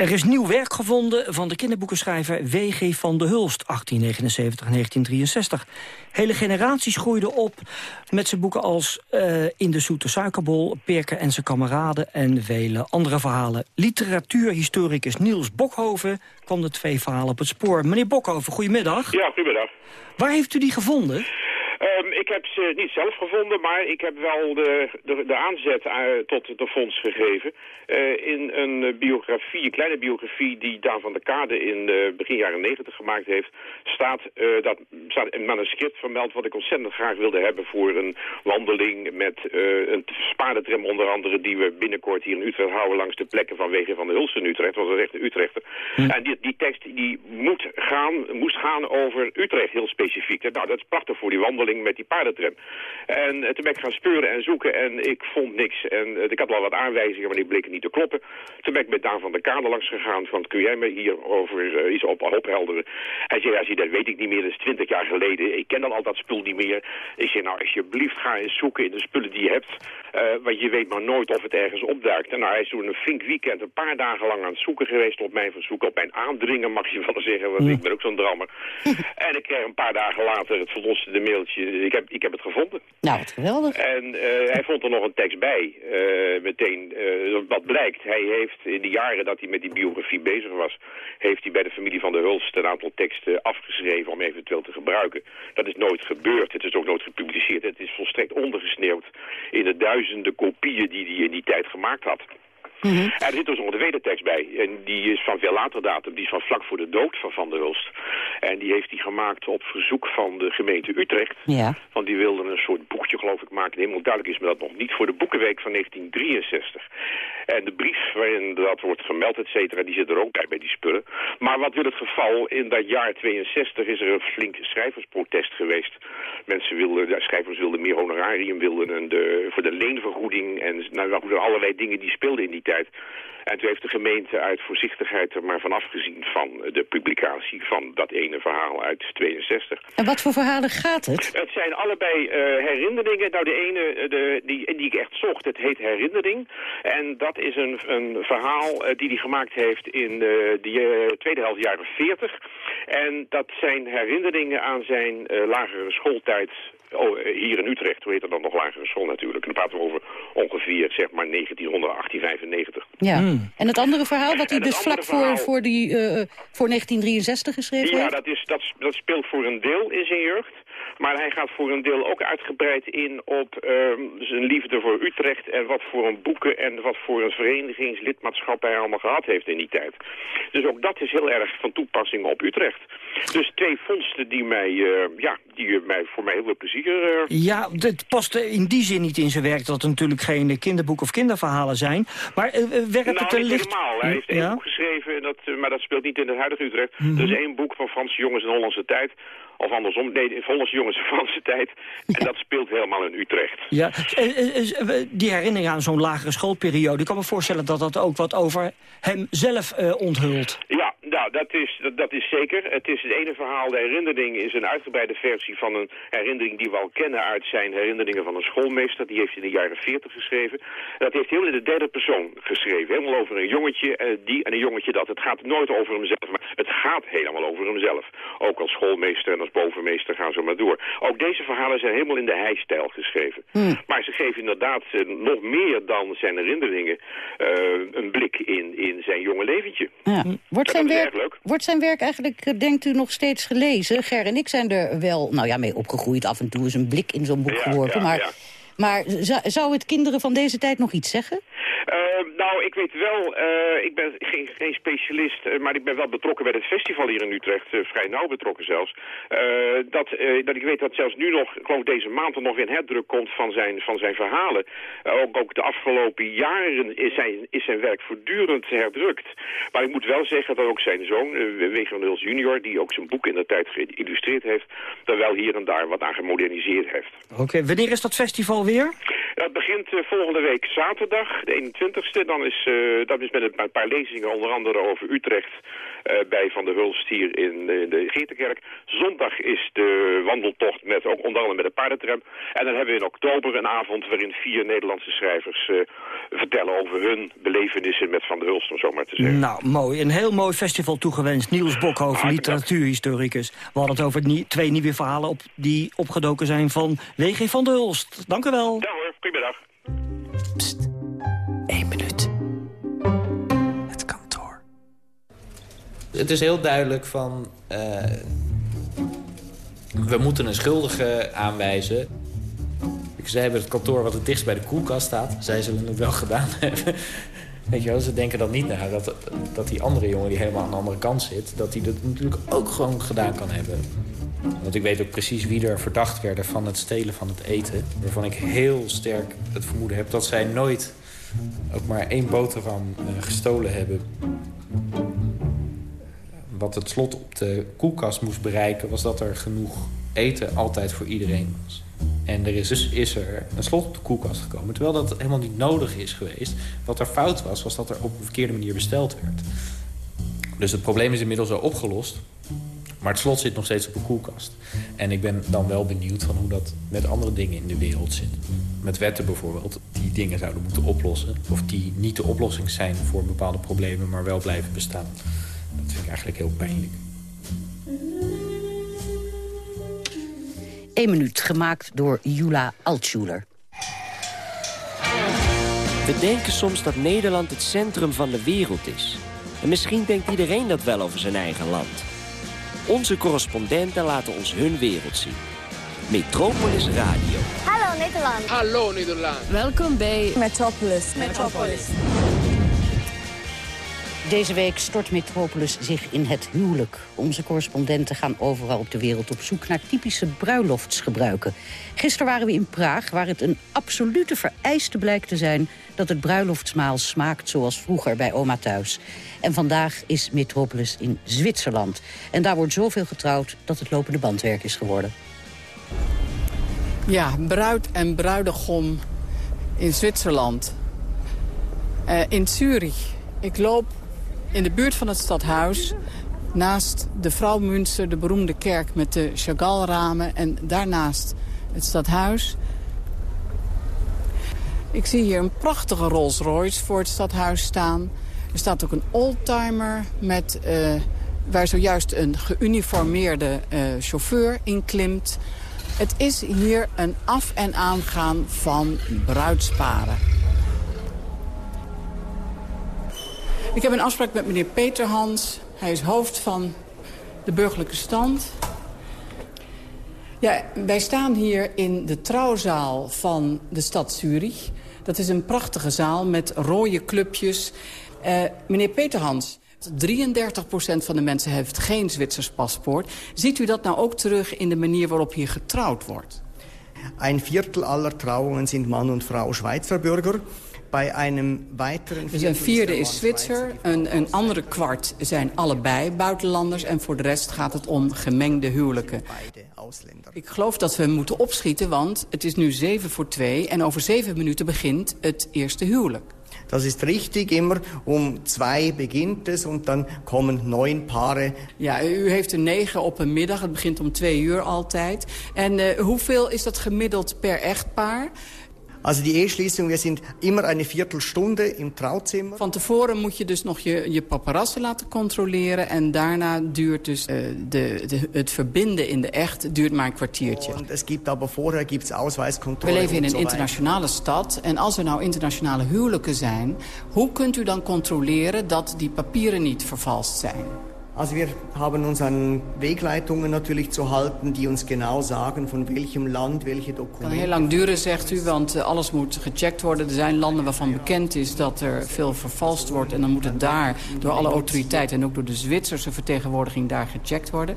Er is nieuw werk gevonden van de kinderboekenschrijver W.G. van de Hulst, 1879-1963. Hele generaties groeiden op met zijn boeken als uh, In de Zoete Suikerbol, Perker en zijn kameraden en vele andere verhalen. Literatuurhistoricus Niels Bokhoven kwam de twee verhalen op het spoor. Meneer Bokhoven, goedemiddag. Ja, goedemiddag. Waar heeft u die gevonden? Um, ik heb ze niet zelf gevonden, maar ik heb wel de, de, de aanzet uh, tot de fonds gegeven. Uh, in een biografie, een kleine biografie die Daan van der Kade in uh, begin jaren negentig gemaakt heeft, staat, dat, staat een manuscript vermeld wat ik ontzettend graag wilde hebben voor een wandeling met een spaardetram onder andere die we binnenkort hier in Utrecht houden langs de plekken van Wegen van de Hulst in Utrecht, was een echte Utrechter. Hm. En die, die tekst die moet gaan, moest gaan over Utrecht heel specifiek. Nou, dat is prachtig voor die wandeling met die paardentram. En uh, toen ben ik gaan speuren en zoeken en ik vond niks. En uh, ik had wel wat aanwijzingen, maar die bleken niet te kloppen. Toen ben ik met Daan van der Kade langs gegaan van kun jij me hier over uh, iets op, ophelderen? Hij zei, ja, dat weet ik niet meer, dat is twintig jaar geleden. Ik ken dan al dat spul niet meer. Ik zei, nou alsjeblieft ga eens zoeken in de spullen die je hebt. Want je weet maar nooit of het ergens opduikt. En nou, hij is toen een fink weekend een paar dagen lang aan het zoeken geweest op mijn verzoek, op mijn aandringen mag je wel zeggen, want ik ben ook zo'n drammer. en ik kreeg een paar dagen later het verlossende mailtje ik heb, ik heb het gevonden. Nou, wat geweldig. En uh, hij vond er nog een tekst bij, uh, meteen. Uh, wat blijkt, hij heeft in de jaren dat hij met die biografie bezig was... heeft hij bij de familie van de Hulst een aantal teksten afgeschreven om eventueel te gebruiken. Dat is nooit gebeurd. Het is ook nooit gepubliceerd. Het is volstrekt ondergesneeuwd in de duizenden kopieën die hij in die tijd gemaakt had. En er zit dus nog een tweede tekst bij. En die is van veel later datum. Die is van vlak voor de dood van Van der Hulst. En die heeft hij gemaakt op verzoek van de gemeente Utrecht. Ja. Want die wilden een soort boekje, geloof ik, maken. Helemaal duidelijk is me dat nog niet. Voor de Boekenweek van 1963. En de brief waarin dat wordt gemeld, et cetera, die zit er ook bij, bij die spullen. Maar wat wil het geval? In dat jaar 62 is er een flink schrijversprotest geweest. Mensen wilden, de schrijvers wilden meer honorarium, wilden een, de, voor de leenvergoeding. En nou, allerlei dingen die speelden in die tijd. En toen heeft de gemeente uit voorzichtigheid er maar van afgezien van de publicatie van dat ene verhaal uit 62. En wat voor verhalen gaat het? Het zijn allebei uh, herinneringen. Nou, de ene de, die, die ik echt zocht, het heet Herinnering. En dat is een, een verhaal uh, die hij gemaakt heeft in uh, de tweede helft jaren 40. En dat zijn herinneringen aan zijn lagere schooltijd Oh, hier in Utrecht, hoe heet dat dan nog lagere school natuurlijk. En dan praten we over ongeveer, zeg maar, 1900, 1895. Ja, en het andere verhaal, wat hij dus vlak verhaal... voor, voor, die, uh, voor 1963 geschreven Ja, heeft? dat, is, dat, dat speelt voor een deel in zijn jeugd. Maar hij gaat voor een deel ook uitgebreid in op zijn liefde voor Utrecht... en wat voor een boeken en wat voor een verenigingslidmaatschap hij allemaal gehad heeft in die tijd. Dus ook dat is heel erg van toepassing op Utrecht. Dus twee vondsten die, mij, uh, ja, die mij, voor mij heel veel plezier... Uh... Ja, het past in die zin niet in zijn werk... dat het natuurlijk geen kinderboek of kinderverhalen zijn. Maar werkt nou, het er licht... helemaal. Hij heeft één ja? boek geschreven, dat, maar dat speelt niet in het huidige Utrecht. Mhm. Er is één boek van Franse jongens in Hollandse tijd... Of andersom, nee, in Hollandse jongens in Franse tijd. En dat speelt helemaal in Utrecht. Ja, die herinnering aan zo'n lagere schoolperiode... ik kan me voorstellen dat dat ook wat over hem zelf uh, onthult. Ja, nou, dat is, dat, dat, is zeker. Het is het ene verhaal, de herinnering is een uitgebreide versie van een herinnering die we al kennen uit zijn herinneringen van een schoolmeester. Die heeft in de jaren 40 geschreven. Dat heeft heel in de derde persoon geschreven. Helemaal over een jongetje en die en een jongetje dat. Het gaat nooit over hemzelf, maar het gaat helemaal over hemzelf. Ook als schoolmeester en als bovenmeester gaan ze maar door. Ook deze verhalen zijn helemaal in de hij-stijl geschreven. Hmm. Maar ze geven inderdaad uh, nog meer dan zijn herinneringen uh, een blik in, in zijn jonge leventje. Ja. Wordt, zijn is werk, leuk. wordt zijn werk eigenlijk, uh, denkt u, nog steeds gelezen? Ger en ik zijn er wel nou ja, mee opgegroeid. Af en toe is een blik in zo'n boek Ja, geworpen. ja, maar maar zou het kinderen van deze tijd nog iets zeggen? Uh, nou, ik weet wel, uh, ik ben geen, geen specialist, uh, maar ik ben wel betrokken bij het festival hier in Utrecht, vrij nauw betrokken zelfs. dat, dat ik weet dat zelfs nu nog, ik geloof deze maand er nog weer een herdruk komt van zijn, van zijn verhalen. ook, ook de afgelopen jaren is zijn, is zijn werk voortdurend herdrukt. Maar ik moet wel zeggen dat ook zijn zoon, uh, junior, die ook zijn boek in de tijd geïllustreerd heeft, daar wel hier en daar wat aan gemoderniseerd heeft. Oké, wanneer is dat festival weer? Dat begint volgende week zaterdag, de 21ste. Dan is, uh, dat is met een, paar lezingen, onder andere over Utrecht, uh, bij Van der Hulst hier in, de Geertenkerk. Zondag is de wandeltocht met ook onder andere met een paardentram. En dan hebben we in oktober een avond waarin vier Nederlandse schrijvers vertellen over hun belevenissen met Van der Hulst, om zo maar te zeggen. Nou, mooi. Een heel mooi festival toegewenst. Niels Bokhoven, literatuurhistoricus. We hadden het over twee nieuwe verhalen op, die opgedoken zijn van W.G. van der Hulst. Dank u wel. Goedemiddag. Pst. Eén minuut. Het kantoor. Het is heel duidelijk van... Uh, we moeten een schuldige aanwijzen. Zij hebben het kantoor wat het dichtst bij de koelkast staat. Zij zullen het wel gedaan hebben. Weet je wel, ze denken dan niet na dat, dat die andere jongen die helemaal aan de andere kant zit... dat hij dat natuurlijk ook gewoon gedaan kan hebben. Want ik weet ook precies wie er verdacht werden van het stelen van het eten. Waarvan ik heel sterk het vermoeden heb dat zij nooit ook maar één boterham uh, gestolen hebben. Wat het slot op de koelkast moest bereiken... was dat er genoeg eten altijd voor iedereen was. En er is dus is er een slot op de koelkast gekomen. Terwijl dat helemaal niet nodig is geweest. Wat er fout was, was dat er op een verkeerde manier besteld werd. Dus het probleem is inmiddels al opgelost. Maar het slot zit nog steeds op een koelkast. En ik ben dan wel benieuwd van hoe dat met andere dingen in de wereld zit. Met wetten bijvoorbeeld, die dingen zouden moeten oplossen. Of die niet de oplossing zijn voor bepaalde problemen, maar wel blijven bestaan. Dat vind ik eigenlijk heel pijnlijk. Eén minuut, gemaakt door Jula Altschuler. We denken soms dat Nederland het centrum van de wereld is. En misschien denkt iedereen dat wel over zijn eigen land. Onze correspondenten laten ons hun wereld zien. Metropolis Radio. Hallo Nederland. Hallo Nederland. Welkom bij Metropolis. Metropolis. Deze week stort Metropolis zich in het huwelijk. Onze correspondenten gaan overal op de wereld op zoek naar typische bruiloftsgebruiken. Gisteren waren we in Praag, waar het een absolute vereiste blijkt te zijn... dat het bruiloftsmaal smaakt zoals vroeger bij oma thuis. En vandaag is Metropolis in Zwitserland. En daar wordt zoveel getrouwd dat het lopende bandwerk is geworden. Ja, bruid en bruidegom in Zwitserland. Uh, in Zurich. Ik loop in de buurt van het stadhuis... naast de Vrouwmünster, de beroemde kerk met de Chagall-ramen... en daarnaast het stadhuis. Ik zie hier een prachtige Rolls Royce voor het stadhuis staan. Er staat ook een oldtimer met, uh, waar zojuist een geuniformeerde uh, chauffeur in klimt. Het is hier een af- en aangaan van bruidsparen. Ik heb een afspraak met meneer Peter Hans. Hij is hoofd van de burgerlijke stand. Ja, wij staan hier in de trouwzaal van de stad Zurich. Dat is een prachtige zaal met rode clubjes. Uh, meneer Peter Hans, 33% van de mensen heeft geen Zwitsers paspoort. Ziet u dat nou ook terug in de manier waarop hier getrouwd wordt? Een Viertel aller Trauungen sind man und Frau Schweizer Bürger. Bij een weiteren dus een vierde is Zwitser, een, een andere kwart zijn allebei buitenlanders... en voor de rest gaat het om gemengde huwelijken. Ik geloof dat we moeten opschieten, want het is nu zeven voor twee... en over zeven minuten begint het eerste huwelijk. Dat is richtig, immer om twee begint het en dan komen neun paren. Ja, u heeft een negen op een middag, het begint om twee uur altijd. En uh, hoeveel is dat gemiddeld per echtpaar? Also die Eheschließung, wir sind immer eine Viertelstunde im Trauzimmer. Van tevoren moet je dus nog je, je paparazzen laten controleren... en daarna duurt dus uh, de, de, het verbinden in de echt duurt maar een kwartiertje. Es gibt aber vorher gibt's. We leven in een internationale stad en als er nou internationale huwelijken zijn... hoe kunt u dan controleren dat die papieren niet vervalst zijn? Also wir haben uns an Wegleitungen natürlich zu halten, die uns genau sagen von welchem Land welche Dokumente. kan heel lang duren, zegt u, want eh, alles moet gecheckt worden. Er zijn landen waarvan bekend is dat er veel vervalst wordt. En dan moet het daar door alle autoriteiten en ook door de Zwitserse vertegenwoordiging daar gecheckt worden.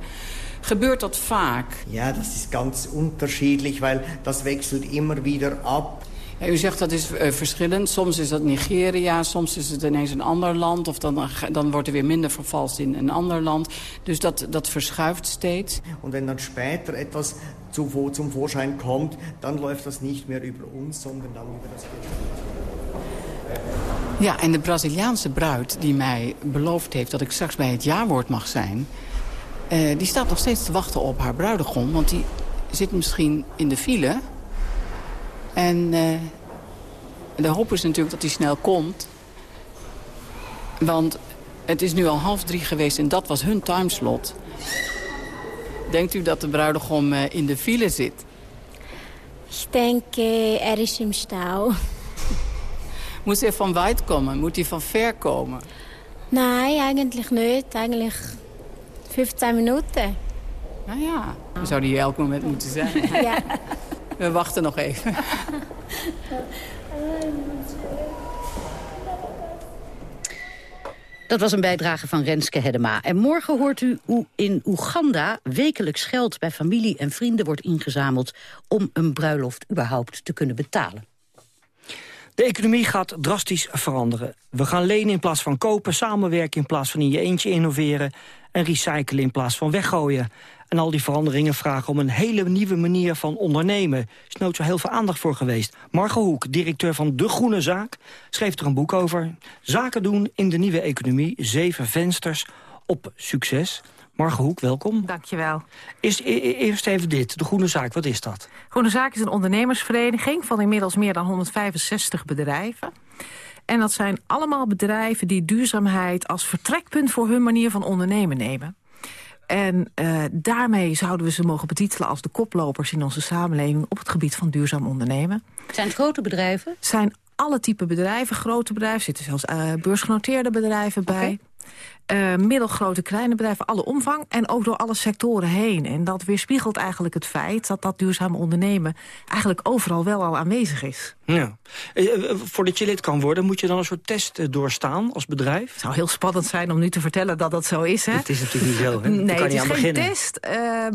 Gebeurt dat vaak? Ja, dat is ganz unterschiedlich, weil das wechselt immer wieder ab. U zegt dat is uh, verschillend. Soms is dat Nigeria, soms is het ineens een ander land... of dan, dan wordt er weer minder vervalst in een ander land. Dus dat, dat verschuift steeds. En wenn dan später etwas zu, zum Vorschein kommt... dan läuft das niet meer über ons, sondern dan über das Ja, en de Braziliaanse bruid die mij beloofd heeft... dat ik straks bij het jaarwoord mag zijn... Uh, die staat nog steeds te wachten op haar bruidegom. Want die zit misschien in de file... En uh, de hoop is natuurlijk dat hij snel komt. Want het is nu al half drie geweest en dat was hun timeslot. Denkt u dat de bruidegom uh, in de file zit? Ik denk er is im Stau. Moet hij van weit komen? Moet hij van ver komen? Nee, eigenlijk niet. Eigenlijk 15 minuten. Nou ja, dan zou die hier elk moment moeten zijn. ja. We wachten nog even. Dat was een bijdrage van Renske Hedema. En morgen hoort u hoe in Oeganda wekelijks geld bij familie en vrienden wordt ingezameld... om een bruiloft überhaupt te kunnen betalen. De economie gaat drastisch veranderen. We gaan lenen in plaats van kopen, samenwerken in plaats van in je eentje innoveren... en recyclen in plaats van weggooien. En al die veranderingen vragen om een hele nieuwe manier van ondernemen. Er is nooit zo heel veel aandacht voor geweest. Margot Hoek, directeur van De Groene Zaak, schreef er een boek over. Zaken doen in de nieuwe economie, zeven vensters op succes. Margot Hoek, welkom. Dankjewel. Eerst, eerst even dit, De Groene Zaak, wat is dat? Groene Zaak is een ondernemersvereniging van inmiddels meer dan 165 bedrijven. En dat zijn allemaal bedrijven die duurzaamheid als vertrekpunt voor hun manier van ondernemen nemen. En uh, daarmee zouden we ze mogen betitelen als de koplopers in onze samenleving op het gebied van duurzaam ondernemen. Zijn het grote bedrijven? Zijn alle type bedrijven, grote bedrijven, zitten zelfs uh, beursgenoteerde bedrijven bij. Uh, middelgrote, kleine bedrijven, alle omvang en ook door alle sectoren heen. En dat weerspiegelt eigenlijk het feit dat dat duurzame ondernemen... eigenlijk overal wel al aanwezig is. Ja. Uh, voordat je lid kan worden, moet je dan een soort test doorstaan als bedrijf? Het zou heel spannend zijn om nu te vertellen dat dat zo is. Hè? Het is natuurlijk niet zo. Hè? Nee, kan het is geen beginnen. test.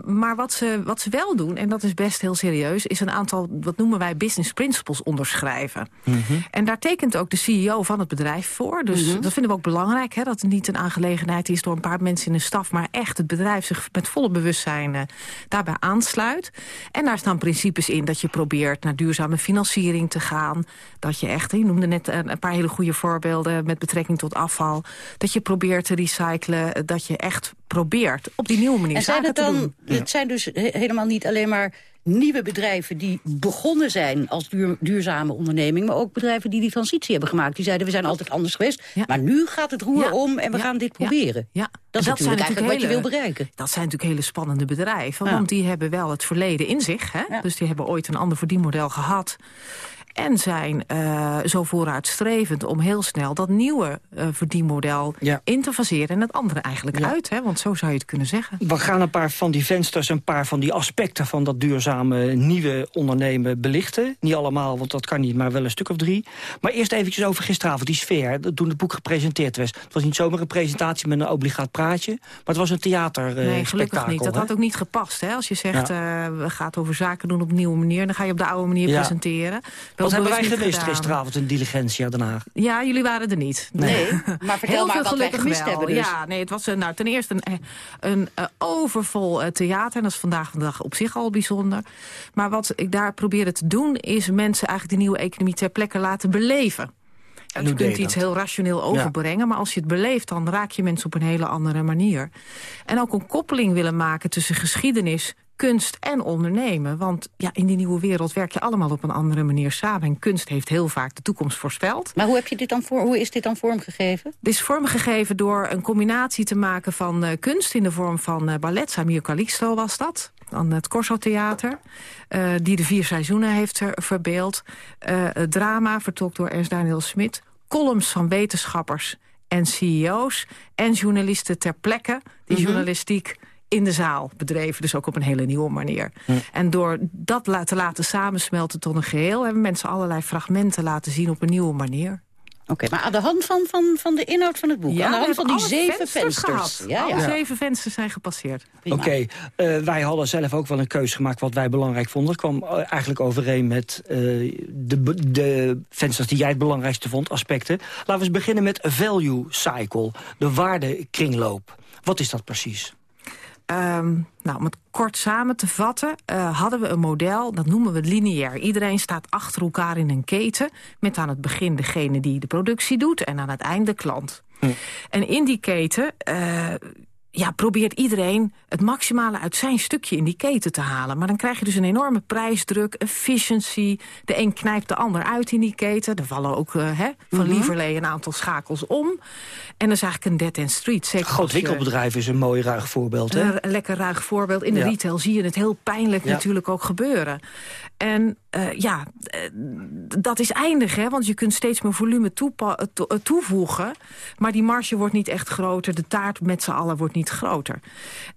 maar wat ze, wat ze wel doen, en dat is best heel serieus... is een aantal, wat noemen wij business principles onderschrijven. Mm -hmm. En daar tekent ook de CEO van het bedrijf voor. Dus mm -hmm. dat vinden we ook belangrijk, hè, dat het niet een aangelegenheid is... door een paar mensen in de staf, maar echt het bedrijf zich met volle bewustzijn uh, daarbij aansluit. En daar staan principes in dat je probeert naar duurzame financiering te gaan. Dat je echt, je noemde net een paar hele goede voorbeelden... met betrekking tot afval. Dat je probeert te recyclen, dat je echt probeert op die nieuwe manier en zijn het dan, te doen. Het zijn dus helemaal niet alleen maar nieuwe bedrijven die begonnen zijn als duur, duurzame onderneming... maar ook bedrijven die die transitie hebben gemaakt. Die zeiden, we zijn altijd anders geweest, ja. maar nu gaat het roer ja. om en we ja. gaan dit proberen. Ja. Dat is dat natuurlijk eigenlijk hele, wat je wil bereiken. Dat zijn natuurlijk hele spannende bedrijven, want die hebben wel het verleden in zich. Hè? Dus die hebben ooit een ander verdienmodel gehad en zijn uh, zo vooruitstrevend om heel snel dat nieuwe uh, verdienmodel ja. in te faseren en het andere eigenlijk ja. uit. Hè? Want zo zou je het kunnen zeggen. We gaan een paar van die vensters, een paar van die aspecten van dat duurzame nieuwe ondernemen belichten. Niet allemaal, want dat kan niet, maar wel een stuk of drie. Maar eerst eventjes over gisteravond, die sfeer, toen het boek gepresenteerd was. Het was niet zomaar een presentatie met een obligaat praatje, maar het was een theater uh, Nee, gelukkig niet. Dat hè? had ook niet gepast. Hè? Als je zegt, ja. we gaan over zaken doen op een nieuwe manier, dan ga je op de oude manier presenteren. Wat hebben wij geweest gedaan. gisteravond in Diligentia Den Haag? Ja, jullie waren er niet. Nee, nee. maar vertel Heel maar veel wat wij gemist wel. hebben dus. Ja, nee, het was een, nou, ten eerste een, een, een overvol theater. En dat is vandaag de dag op zich al bijzonder. Maar wat ik daar probeerde te doen... is mensen eigenlijk de nieuwe economie ter plekke laten beleven. En je kunt iets heel rationeel overbrengen, ja. maar als je het beleeft... dan raak je mensen op een hele andere manier. En ook een koppeling willen maken tussen geschiedenis kunst en ondernemen. Want ja, in die nieuwe wereld werk je allemaal op een andere manier samen. En kunst heeft heel vaak de toekomst voorspeld. Maar hoe, heb je dit dan voor, hoe is dit dan vormgegeven? Dit is vormgegeven door een combinatie te maken van uh, kunst... in de vorm van uh, ballet, Samir Calixto was dat aan het Corso Theater, uh, die de vier seizoenen heeft verbeeld. het drama, vertolkt door Ernst Daniel Smit. Columns van wetenschappers en CEO's en journalisten ter plekke... die mm -hmm. journalistiek in de zaal bedreven. Dus ook op een hele nieuwe manier. En door dat te laten samensmelten tot een geheel... hebben mensen allerlei fragmenten laten zien op een nieuwe manier. Oké, okay, maar aan de hand van, van, van de inhoud van het boek? Ja, aan de hand van die zeven vensters? vensters. Ja, ja. Alle zeven vensters zijn gepasseerd. Oké, okay, uh, wij hadden zelf ook wel een keuze gemaakt wat wij belangrijk vonden. Het kwam eigenlijk overeen met uh, de, de vensters die jij het belangrijkste vond, aspecten. Laten we eens beginnen met value cycle, de waardekringloop. Wat is dat precies? Um, nou, om het kort samen te vatten, uh, hadden we een model, dat noemen we lineair. Iedereen staat achter elkaar in een keten, met aan het begin degene die de productie doet en aan het eind de klant. Hm. En in die keten uh, ja, probeert iedereen het maximale uit zijn stukje in die keten te halen. Maar dan krijg je dus een enorme prijsdruk, efficiency. De een knijpt de ander uit in die keten. Er vallen ook uh, hè, van mm -hmm. Een aantal schakels om. En dat is eigenlijk een dead-end street. Zeker Groot winkelbedrijf is een mooi ruig voorbeeld. Hè? Een, een lekker ruig voorbeeld. In de ja. retail zie je het heel pijnlijk ja. natuurlijk ook gebeuren. En uh, ja, uh, dat is eindig, hè? want je kunt steeds meer volume to toevoegen. Maar die marge wordt niet echt groter. De taart met z'n allen wordt niet groter.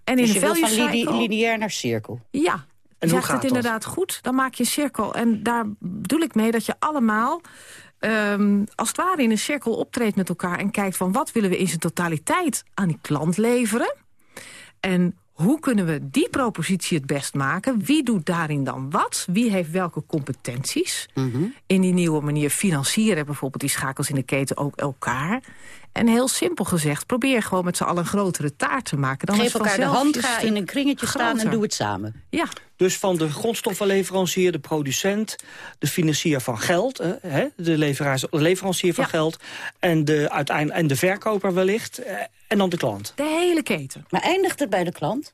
En dus in je wil van li lineair naar cirkel? Ja. En zegt het inderdaad dat? goed, dan maak je een cirkel. En daar bedoel ik mee dat je allemaal... Um, als het ware in een cirkel optreedt met elkaar... en kijkt van wat willen we in zijn totaliteit aan die klant leveren... en hoe kunnen we die propositie het best maken? Wie doet daarin dan wat? Wie heeft welke competenties? Mm -hmm. In die nieuwe manier financieren bijvoorbeeld die schakels in de keten ook elkaar. En heel simpel gezegd, probeer gewoon met z'n allen een grotere taart te maken. Dan Geef elkaar de hand, ga in een kringetje groter. staan en doe het samen. Ja. Dus van de grondstoffenleverancier, de producent, de financier van geld... hè, de, de leverancier van ja. geld en de, uiteindelijk, en de verkoper wellicht... en dan de klant. De hele keten. Maar eindigt het bij de klant?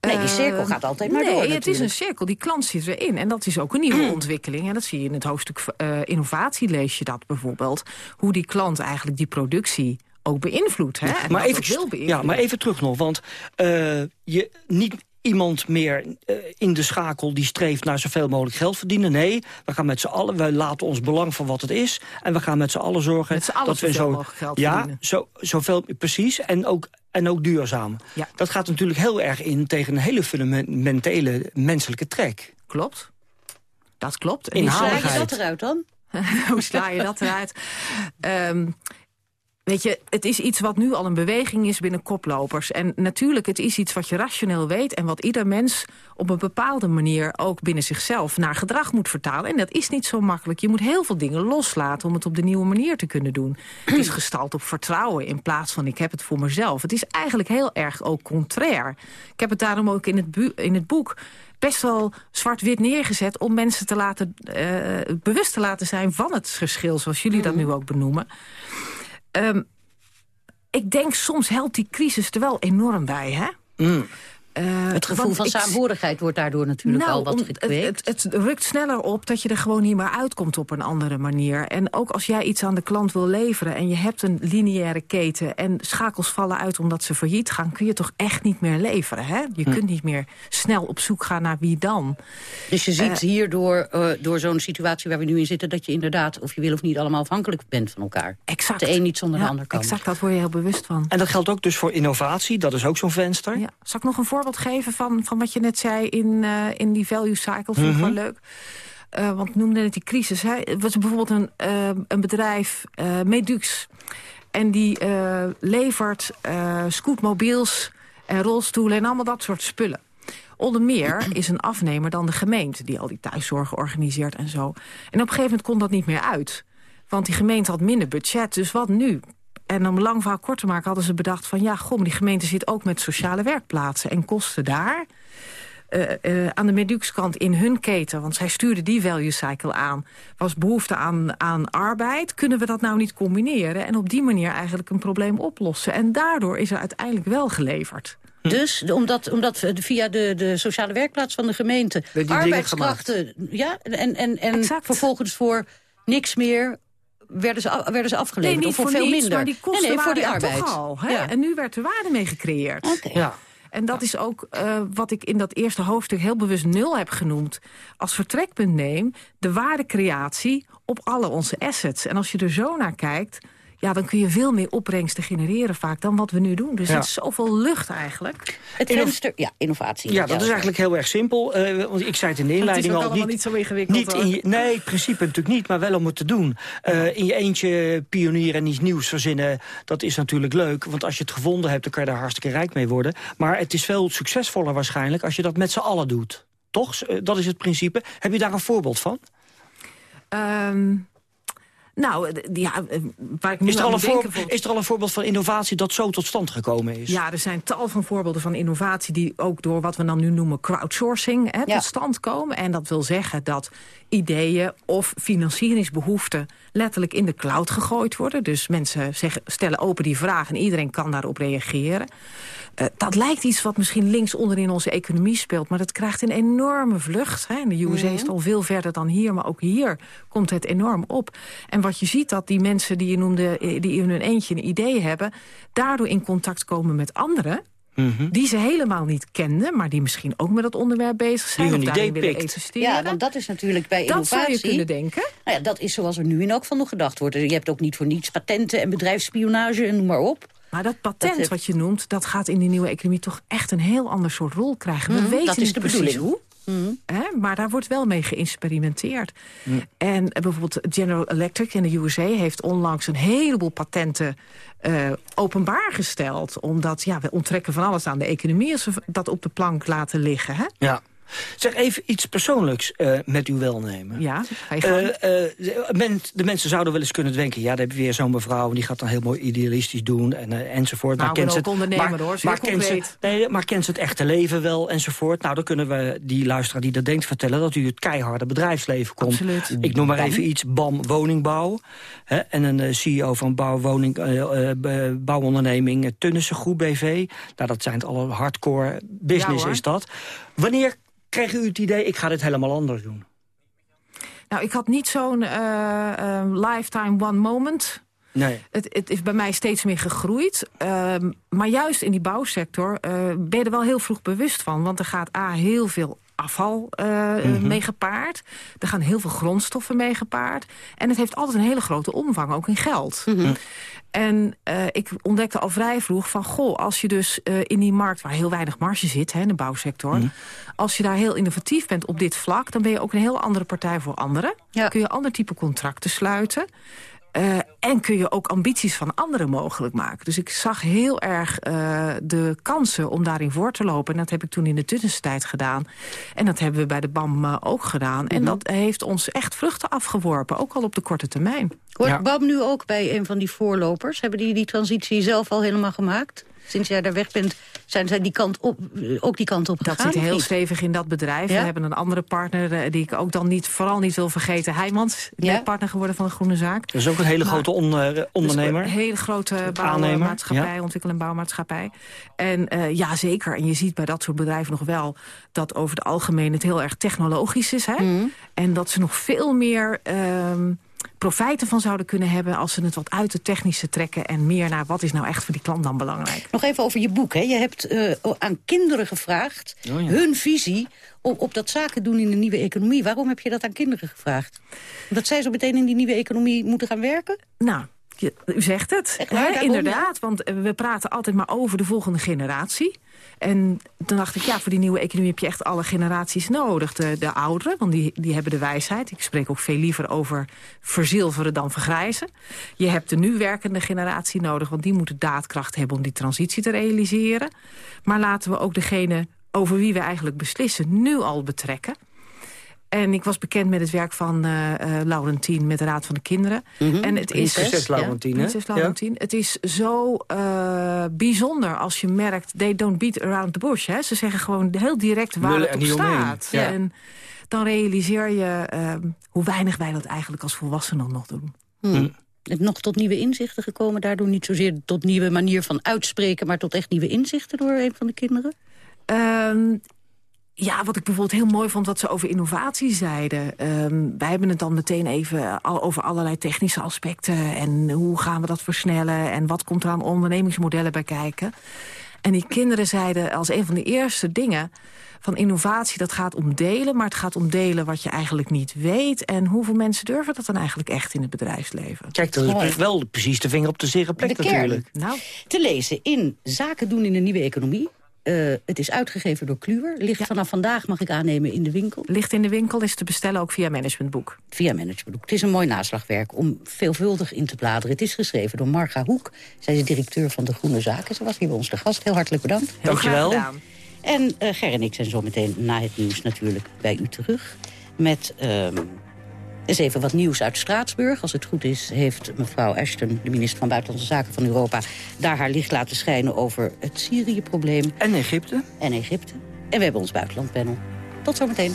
Nee, die cirkel gaat altijd maar nee, door Nee, het is een cirkel. Die klant zit erin. En dat is ook een nieuwe ontwikkeling. En dat zie je in het hoofdstuk uh, innovatie lees je dat bijvoorbeeld. Hoe die klant eigenlijk die productie ook beïnvloedt. Hè? En maar, even, ja, maar even terug nog, want uh, je, niet iemand meer uh, in de schakel die streeft naar zoveel mogelijk geld verdienen. Nee, we gaan met z'n allen, we laten ons belang van wat het is... en we gaan met z'n allen zorgen dat we zo... geld ja, verdienen. zo, zoveel, precies, en ook, en ook duurzaam. Ja. Dat gaat natuurlijk heel erg in tegen een hele fundamentele menselijke trek. Klopt. Dat klopt. En Hoe sla je dat eruit dan? Hoe sla je dat eruit? Um, Weet je, het is iets wat nu al een beweging is binnen koplopers. En natuurlijk, het is iets wat je rationeel weet... en wat ieder mens op een bepaalde manier ook binnen zichzelf... naar gedrag moet vertalen. En dat is niet zo makkelijk. Je moet heel veel dingen loslaten om het op de nieuwe manier te kunnen doen. het is gestald op vertrouwen in plaats van ik heb het voor mezelf. Het is eigenlijk heel erg ook contrair. Ik heb het daarom ook in het, in het boek best wel zwart-wit neergezet... om mensen te laten, uh, bewust te laten zijn van het verschil... zoals jullie dat nu ook benoemen. Um, ik denk, soms helpt die crisis er wel enorm bij, hè? Mm. Uh, het gevoel van saamhorigheid wordt daardoor natuurlijk nou, al wat gekweekt. Het, het, het, rukt sneller op dat je er gewoon niet meer uitkomt op een andere manier. En ook als jij iets aan de klant wil leveren... en je hebt een lineaire keten en schakels vallen uit omdat ze failliet gaan... kun je toch echt niet meer leveren, hè? Je hm. kunt niet meer snel op zoek gaan naar wie dan. Dus je ziet uh, hierdoor, uh, door zo'n situatie waar we nu in zitten... dat je inderdaad, of je wil of niet, allemaal afhankelijk bent van elkaar. Exact. De een niet zonder ja, de ander kan. Exact, dat word je heel bewust van. En dat geldt ook dus voor innovatie, dat is ook zo'n venster. Ja. Zal ik nog een voorbeeld geven van, van wat je net zei in, uh, in die value cycle? Vind ik Mhm. wel leuk. Uh, want noemde net die crisis. Hè. Het was bijvoorbeeld een, uh, een bedrijf, Medux. En die levert scootmobiels en rolstoelen en allemaal dat soort spullen. Onder meer is een afnemer dan de gemeente... die al die thuiszorg organiseert en zo. En op een gegeven moment kon dat niet meer uit. Want die gemeente had minder budget, dus wat nu? En om lang verhaal kort te maken hadden ze bedacht van... ja, goh, die gemeente zit ook met sociale werkplaatsen en kosten daar. Uh, uh, aan de Medux-kant in hun keten, want zij stuurden die value cycle aan... was behoefte aan, aan arbeid. Kunnen we dat nou niet combineren? En op die manier eigenlijk een probleem oplossen. En daardoor is er uiteindelijk wel geleverd. Dus omdat, omdat via de, de sociale werkplaats van de gemeente... arbeidskrachten, ja, en, en, en vervolgens voor niks meer werden ze, werden ze afgeleverd. Nee, niet of voor, voor veel niets, minder. maar die kosten nee, nee, voor die waren arbeid. toch al. Hè? Ja. En nu werd er waarde mee gecreëerd. Okay. Ja. En dat is ook uh, wat ik in dat eerste hoofdstuk heel bewust nul heb genoemd. Als vertrekpunt neem de waardecreatie op alle onze assets. En als je er zo naar kijkt, ja, dan kun je veel meer opbrengsten genereren vaak dan wat we nu doen. Dus Ja. het is zoveel lucht eigenlijk. Het venster, ja, innovatie. Ja, dat is eigenlijk heel erg simpel. Eh, want ik zei het in de inleiding het is ook al. allemaal niet zo ingewikkeld. Niet in je, nee, in principe natuurlijk niet, maar wel om het te doen. Eh, in je eentje pionieren en iets nieuws verzinnen, dat is natuurlijk leuk. Want als je het gevonden hebt, dan kan je daar hartstikke rijk mee worden. Maar het is veel succesvoller waarschijnlijk als je dat met z'n allen doet. Toch? Eh, Dat is het principe. Heb je daar een voorbeeld van? Ehm, nou, eh, ja, waar ik nu Is er, aan al een denken... voor, is er al een voorbeeld van innovatie dat zo tot stand gekomen is? Ja, er zijn tal van voorbeelden van innovatie... die ook door wat we dan nu noemen crowdsourcing hè, Ja. tot stand komen. En dat wil zeggen dat ideeën of financieringsbehoeften... letterlijk in de cloud gegooid worden. Dus mensen zeggen, stellen open die vraag en iedereen kan daarop reageren. Eh, dat lijkt iets wat misschien links onderin onze economie speelt... maar dat krijgt een enorme vlucht. Hè. In de USA is het al veel verder dan hier, maar ook hier komt het enorm op. En wat je ziet, dat die mensen die je noemde... eh, die in hun eentje een idee hebben... daardoor in contact komen met anderen... Mhm. die ze helemaal niet kenden... maar die misschien ook met dat onderwerp bezig zijn... Die hun daarin idee willen pikt. investeren. Ja, want dat is natuurlijk bij dat innovatie... zou je kunnen denken. Nou ja, dat is zoals er nu in elk van nog gedacht wordt. Je hebt ook niet voor niets patenten en bedrijfsspionage en noem maar op. Maar dat patent wat je noemt... dat gaat in die nieuwe economie toch echt een heel ander soort rol krijgen. We Mhm, weten dat is niet de precies bedoeling. hoe. Hè, maar daar wordt wel mee geïnsperimenteerd. En eh, bijvoorbeeld General Electric in de USA heeft onlangs een heleboel patenten eh, openbaar gesteld. Omdat ja, we onttrekken van alles aan de economie als we dat op de plank laten liggen. Hè? Ja. Zeg even iets persoonlijks eh, met uw welnemen. Ja, ga je. Eh, eh, de, men- de mensen zouden wel eens kunnen denken... ja, dan heb je weer zo'n mevrouw en die gaat dan heel mooi idealistisch doen... En, enzovoort. Nou, maar kent ze het, ondernemer, maar, hoor, maar kent ze, nee, maar kent ze het echte leven wel, enzovoort. Nou, dan kunnen we die luisteraar die dat denkt vertellen... dat u het keiharde bedrijfsleven komt. Absoluut. Ik noem maar BAM. even iets, BAM Woningbouw. Hè, en een CEO van bouw, woning, bouwonderneming Tunnissen Groep BV. Nou, dat zijn het alle hardcore business is dat. Wanneer kreeg u het idee, ik ga dit helemaal anders doen? Nou, ik had niet zo'n eh, eh, lifetime one moment. Nee. Het, het is bij mij steeds meer gegroeid. Ehm, maar juist in die bouwsector uh, ben je er wel heel vroeg bewust van. Want er gaat A, heel veel afval uh, mm mee gepaard. Er gaan heel veel grondstoffen mee gepaard. En het heeft altijd een hele grote omvang, ook in geld. Mhm. En uh, ik ontdekte al vrij vroeg van... goh, als je dus uh, in die markt waar heel weinig marge zit... Hè, in de bouwsector... Mhm. als je daar heel innovatief bent op dit vlak... dan ben je ook een heel andere partij voor anderen. Ja. Kun je ander type contracten sluiten. Uh, en kun je ook ambities van anderen mogelijk maken. Dus ik zag heel erg uh, de kansen om daarin voor te lopen. En dat heb ik toen in de tussentijd gedaan. En dat hebben we bij de BAM uh, ook gedaan. Mm -hmm. En mhm. dat heeft ons echt vruchten afgeworpen, ook al op de korte termijn. Hoort ja. BAM nu ook bij een van die voorlopers? Hebben die die transitie zelf al helemaal gemaakt? Sinds jij daar weg bent, zijn zij die kant op, ook die kant op gegaan? Dat zit heel stevig in dat bedrijf. Ja? We hebben een andere partner uh, die ik ook dan niet, vooral niet wil vergeten. Heijmans, ja? partner geworden van de Groene Zaak. Dat is ook een hele maar, grote on, uh, ondernemer. een hele grote bouwmaatschappij, ja? ontwikkel- en bouwmaatschappij. En uh, ja, zeker. En je ziet bij dat soort bedrijven nog wel dat over het algemeen het heel erg technologisch is. Hè? Mm. En dat ze nog veel meer... Um, profijten van zouden kunnen hebben... als ze het wat uit het technische trekken en meer naar wat is nou echt voor die klant dan belangrijk. Nog even over je boek. Hè. Je hebt uh, aan kinderen gevraagd oh ja. hun visie op, op dat zaken doen in de nieuwe economie. Waarom heb je dat aan kinderen gevraagd? Omdat zij zo meteen in die nieuwe economie moeten gaan werken? Nou, je, u zegt het. Inderdaad, want we praten altijd maar over de volgende generatie. En toen dacht ik, ja, voor die nieuwe economie heb je echt alle generaties nodig. De, de ouderen, want die, die hebben de wijsheid. Ik spreek ook veel liever over verzilveren dan vergrijzen. Je hebt de nu werkende generatie nodig, want die moet de daadkracht hebben om die transitie te realiseren. Maar laten we ook degene over wie we eigenlijk beslissen nu al betrekken. En ik was bekend met het werk van uh, uh, Laurentien met de Raad van de Kinderen. Mm -hmm. en het is, Prinses Laurentien, ja. Prinses Laurentien. Ja. Het is zo uh, bijzonder als je merkt... they don't beat around the bush. Hè? Ze zeggen gewoon heel direct waar Mullen het op staat. Ja. En dan realiseer je hoe weinig wij dat eigenlijk als volwassenen nog doen. Hmm. Nog tot nieuwe inzichten gekomen daardoor? Niet zozeer tot nieuwe manier van uitspreken... maar tot echt nieuwe inzichten door een van de kinderen? Um, ja, wat ik bijvoorbeeld heel mooi vond wat ze over innovatie zeiden. Um, wij hebben het dan meteen even al over allerlei technische aspecten... en hoe gaan we dat versnellen en wat komt er aan ondernemingsmodellen bij kijken. En die kinderen zeiden als een van de eerste dingen van innovatie... dat gaat om delen, maar het gaat om delen wat je eigenlijk niet weet. En hoeveel mensen durven dat dan eigenlijk echt in het bedrijfsleven? Kijk, dat is wel precies de vinger op de zere plek de natuurlijk. Nou. Te lezen in Zaken doen in de nieuwe economie uh, het is uitgegeven door Kluwer. Ligt ja. vanaf vandaag, mag ik aannemen, in de winkel. Ligt in de winkel, is te bestellen ook via Managementboek. Via Managementboek. Het is een mooi naslagwerk om veelvuldig in te bladeren. Het is geschreven door Marga Hoek. Zij is directeur van de Groene Zaken. Ze was hier bij ons de gast. Heel hartelijk bedankt. Heel Dankjewel. En uh, Ger en ik zijn zo meteen na het nieuws natuurlijk bij u terug. Met... Um, eens even wat nieuws uit Straatsburg. Als het goed is, heeft mevrouw Ashton, de minister van Buitenlandse Zaken van Europa... daar haar licht laten schijnen over het Syrië-probleem. En Egypte. En Egypte. En we hebben ons buitenlandpanel. Tot zometeen.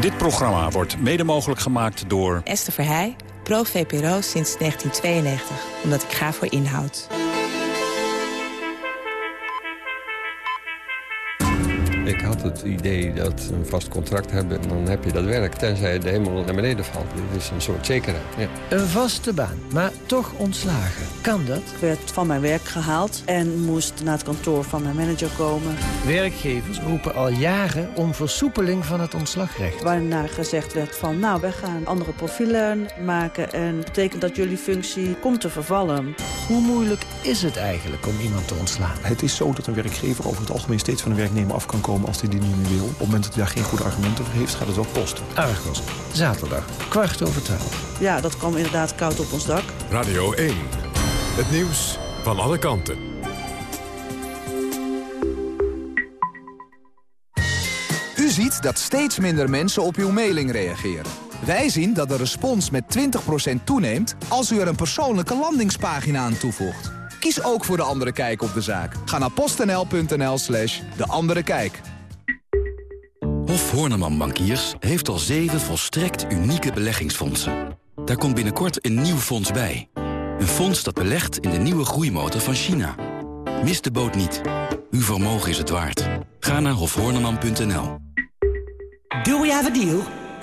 Dit programma wordt mede mogelijk gemaakt door... Esther Verheij, pro-VPRO sinds 1992, omdat ik ga voor inhoud. Ik had het idee dat een vast contract hebben, dan heb je dat werk. Tenzij de hemel naar beneden valt. Dit is een soort zekerheid. Ja. Een vaste baan, maar toch ontslagen. Kan dat? Ik werd van mijn werk gehaald en moest naar het kantoor van mijn manager komen. Werkgevers roepen al jaren om versoepeling van het ontslagrecht. Waarna gezegd werd van, nou, wij gaan andere profielen maken... en dat betekent dat jullie functie komt te vervallen. Hoe moeilijk is het eigenlijk om iemand te ontslaan? Het is zo dat een werkgever over het algemeen steeds van een werknemer af kan komen als hij die niet meer wil. Op het moment dat hij daar geen goede argumenten voor heeft, gaat het wel kosten. Argos, zaterdag, kwart over twaalf. Ja, dat kwam inderdaad koud op ons dak. Radio 1, het nieuws van alle kanten. U ziet dat steeds minder mensen op uw mailing reageren. Wij zien dat de respons met 20% toeneemt als u er een persoonlijke landingspagina aan toevoegt. Kies ook voor De Andere Kijk op de zaak. Ga naar postnl.nl slash De Andere Kijk. Hof Horneman Bankiers heeft al zeven volstrekt unieke beleggingsfondsen. Daar komt binnenkort een nieuw fonds bij. Een fonds dat belegt in de nieuwe groeimotor van China. Mis de boot niet. Uw vermogen is het waard. Ga naar hofhorneman.nl. Do we have a deal?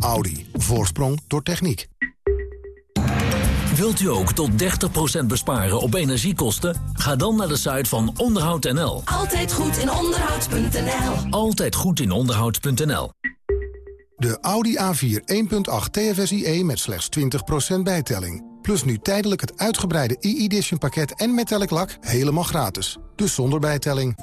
Audi. Voorsprong door techniek. Wilt u ook tot 30% besparen op energiekosten? Ga dan naar de site van onderhoud.nl. Altijd goed in onderhoud.nl. Altijd goed in onderhoud.nl. De Audi A4 1.8 TFSIe met slechts 20% bijtelling. Plus nu tijdelijk het uitgebreide e-edition pakket en metallic lak helemaal gratis. Dus zonder bijtelling.